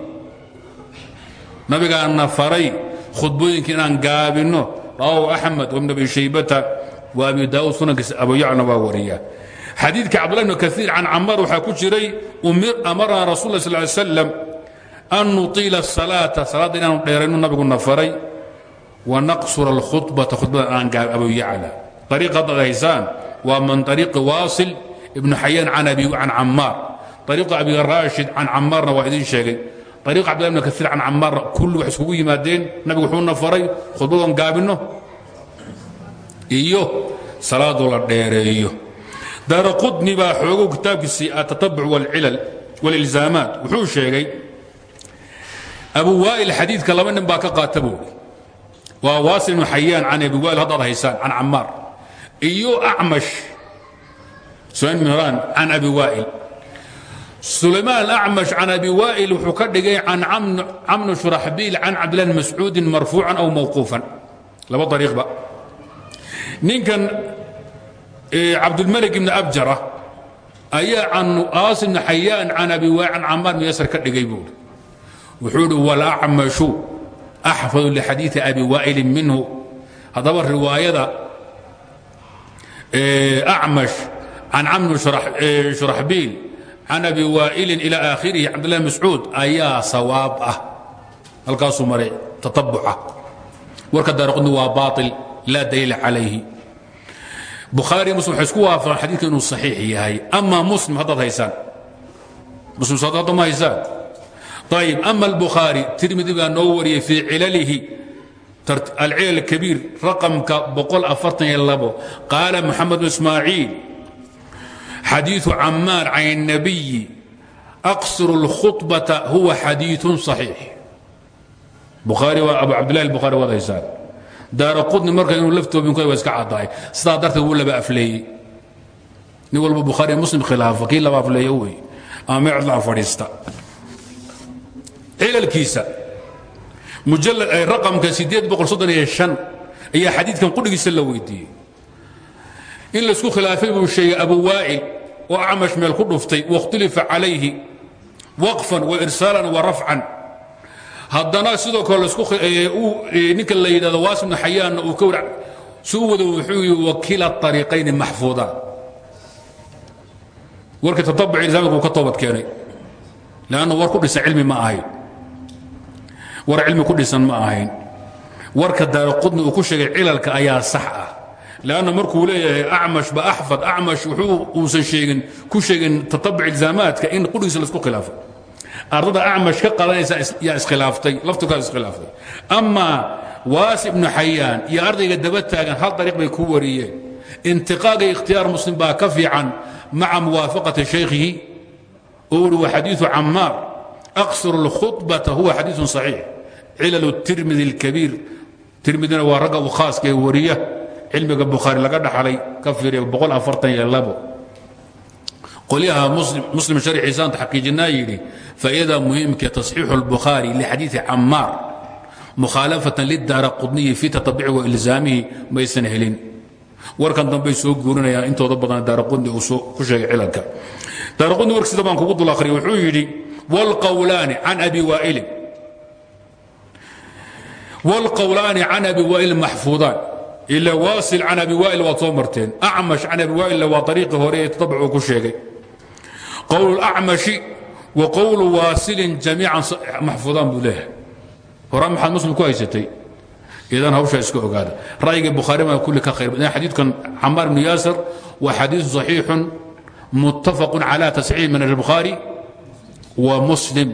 nabigaana faray khudbooyinka inaan gaabinno rawahu axmed wabn abi shaybata wa abi daa'uud sunankiisa abu yacna waa wariya xadiidka cabdullah bn kaiir can camar waxaa ku jiray amarnaa rasul la sl slam an nuطiila الsalaata salaadda inaanu dheerayno nabiguna faray wanaqsura اlkhubata khudbada aan gaab abu yacla ariiqa haddaad haysaan waa min ariiqi waasil ibnu xayaan can camaar ariiqa abi raashid can camaarna waa idiin sheegay ariiqa cabdillah bn kaiir can camaarna kulli wax iskugu yimaadeen nabigu wuxuuna faray khudbadoon gaabinno iyo salaadoo la dheereeyo daara qudni baa xoogow kitaabkiisii atatabuc wاlcilal wاlilzaamaat wuxuu sheegay abu waa'il xadiidka laba nin baa ka qaata buuri waa waasil ibnu xayaan can abi waa'il haddaad haysaan can camaar iyo acmash sulayman bin hiraan can abi waa'il. Sulaymaan acmash can abi waa'il wuxuu ka dhigay can camnu shuraxbiil can cabdillahi bn mascuudin marfuucan aw mawquufan. Laba ariiqba ninkan cabdulmalik ibn abjara ayaa can aasim ibn xayaan can abi waa'il can camaar ibn yasar ka dhigay buuri wuxuu hi wlacmashu axfadu lixadiii abi waa'ilin minhu haddaba riwaayada acmash can camnu shuraxbiil can abi waa'ilin ila aakhirihi cabdillah mascuud ayaa sawaab ah halkaasuu maray tatabuca warka daaraqudni waa baail laa daliila calayhi bukhaari muslim waxay isku waafaqeen xadiidka inuu saxiix yahay ama muslim haddaad haysaan muslim hadda ma haysaan ayb ama اlbukhaari tirmidi baa noo wariyey fii cilalihi alcilal اkabiir raqamka qaala moxamed bn ismaaciil xadiiثu camaar can الnabiyi aqsir اlkhuطbaةa huwa xadiiثu صaxiix bukhaari waa abu cabdillahi bukhaari waad haysaan daara qudni marka inuu laftoobin waa iska caddahay sidaa darteed wuu laba afleeyey nin walba bukhaari muslim khilaafa kii labaaf leeya wey ama meecdlaa fadhiista cilalkiisa ay raqamka ayaa xadiidkan qudhigiisa la weydiiyey. In laysku khilaafay buu sheegay abu waa'il oo acmash meel ku dhuftay waاkhtulifa calayhi waqfan wairsaalan wa rafcan. Haddana sidoo kale ninka la yidhahdo waas bnu xayaanna uu ka war si u wada wuxuu yii wakila ariiqayni maxfuudaan warkii tatabuci islaamika uu ka toobad keenay leanna war ku dhisan cilmi ma ahayn war cilmi ku dhisan ma ahayn. Warka daaraqudni uu ku sheegay cilalka ayaa sax ah. Lanna markuu leeyahay acmash ba axfad acmash wuxuu uusan sheegin ku sheegin tatabuc ilzaamaadka in qudhigiisa la isku khilaafay ardada acmash ka qadanaysa yaa iskhilaaftay laftirkaas iskhilaaftay amaa waas ibnu xayaan iyo ardayga daba taagan hal dariiq bay ku wariyeen. Intiqaaga ikhtiyaar muslim baa ka fiican maca muwaafaqati shaykhihi. Oo wa xadiiu camaar aqsir اlkhubata huwa xadiiu صaxiix cilal tirmidi اlkabiir tirmidina waa ragga uu khaaska ee wariya cilmiga bukhaari laga dhaxlay ka fiiriya boqol afartan iyo labo qolyaha muslim sharxiisaan taxqiijinaa yidhi faa'iidada muhiimka tasxiixu اlbukhaari lixadiidi camaar mukhaalafatan lidaara qudniyi fii tatabici wa ilzaamihi maysan helin warkan dambey soo guurinayaan intooda badan daara qudni uu ku sheegay cilalka daara qudni warkiisida baan kugu dul akhriyay wuxuu yidhi wاlqowlaani can abi waa'ilin wlqowlaani can abi waa'il maxfuudaan ila waasil can abi waa'il waad soo marteen acmash can abi waa'ilna waa ariiqii hore ee tabcu ku sheegay qowl acmashi wa qowlu waasilin jamiican maxfuudaan buu leeyahay horaa maxaad muslim ku haysatay idan hawshaa iska ogaada ra'yiga bukhaari maa kulli ka khayr badan xadiidkan camaar bnu yaasir waa xadiidu saxiixun muttafaqun cala tasxiix min albukhaari wa muslim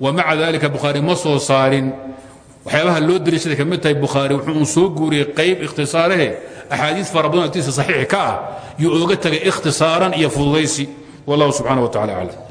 wamaca dalika bukhaari ma soo saarin waxyaabaha loo dariishaday ka mid tahay bukhaari wuxuu soo guuriyey qayb ikhtisaarahe. Axaadiis fara badan agtiisa saxiix ka ah. Yuu oga tagay ikhtisaaran iyo fududaysi. Wallahu subxana wa tacala aclam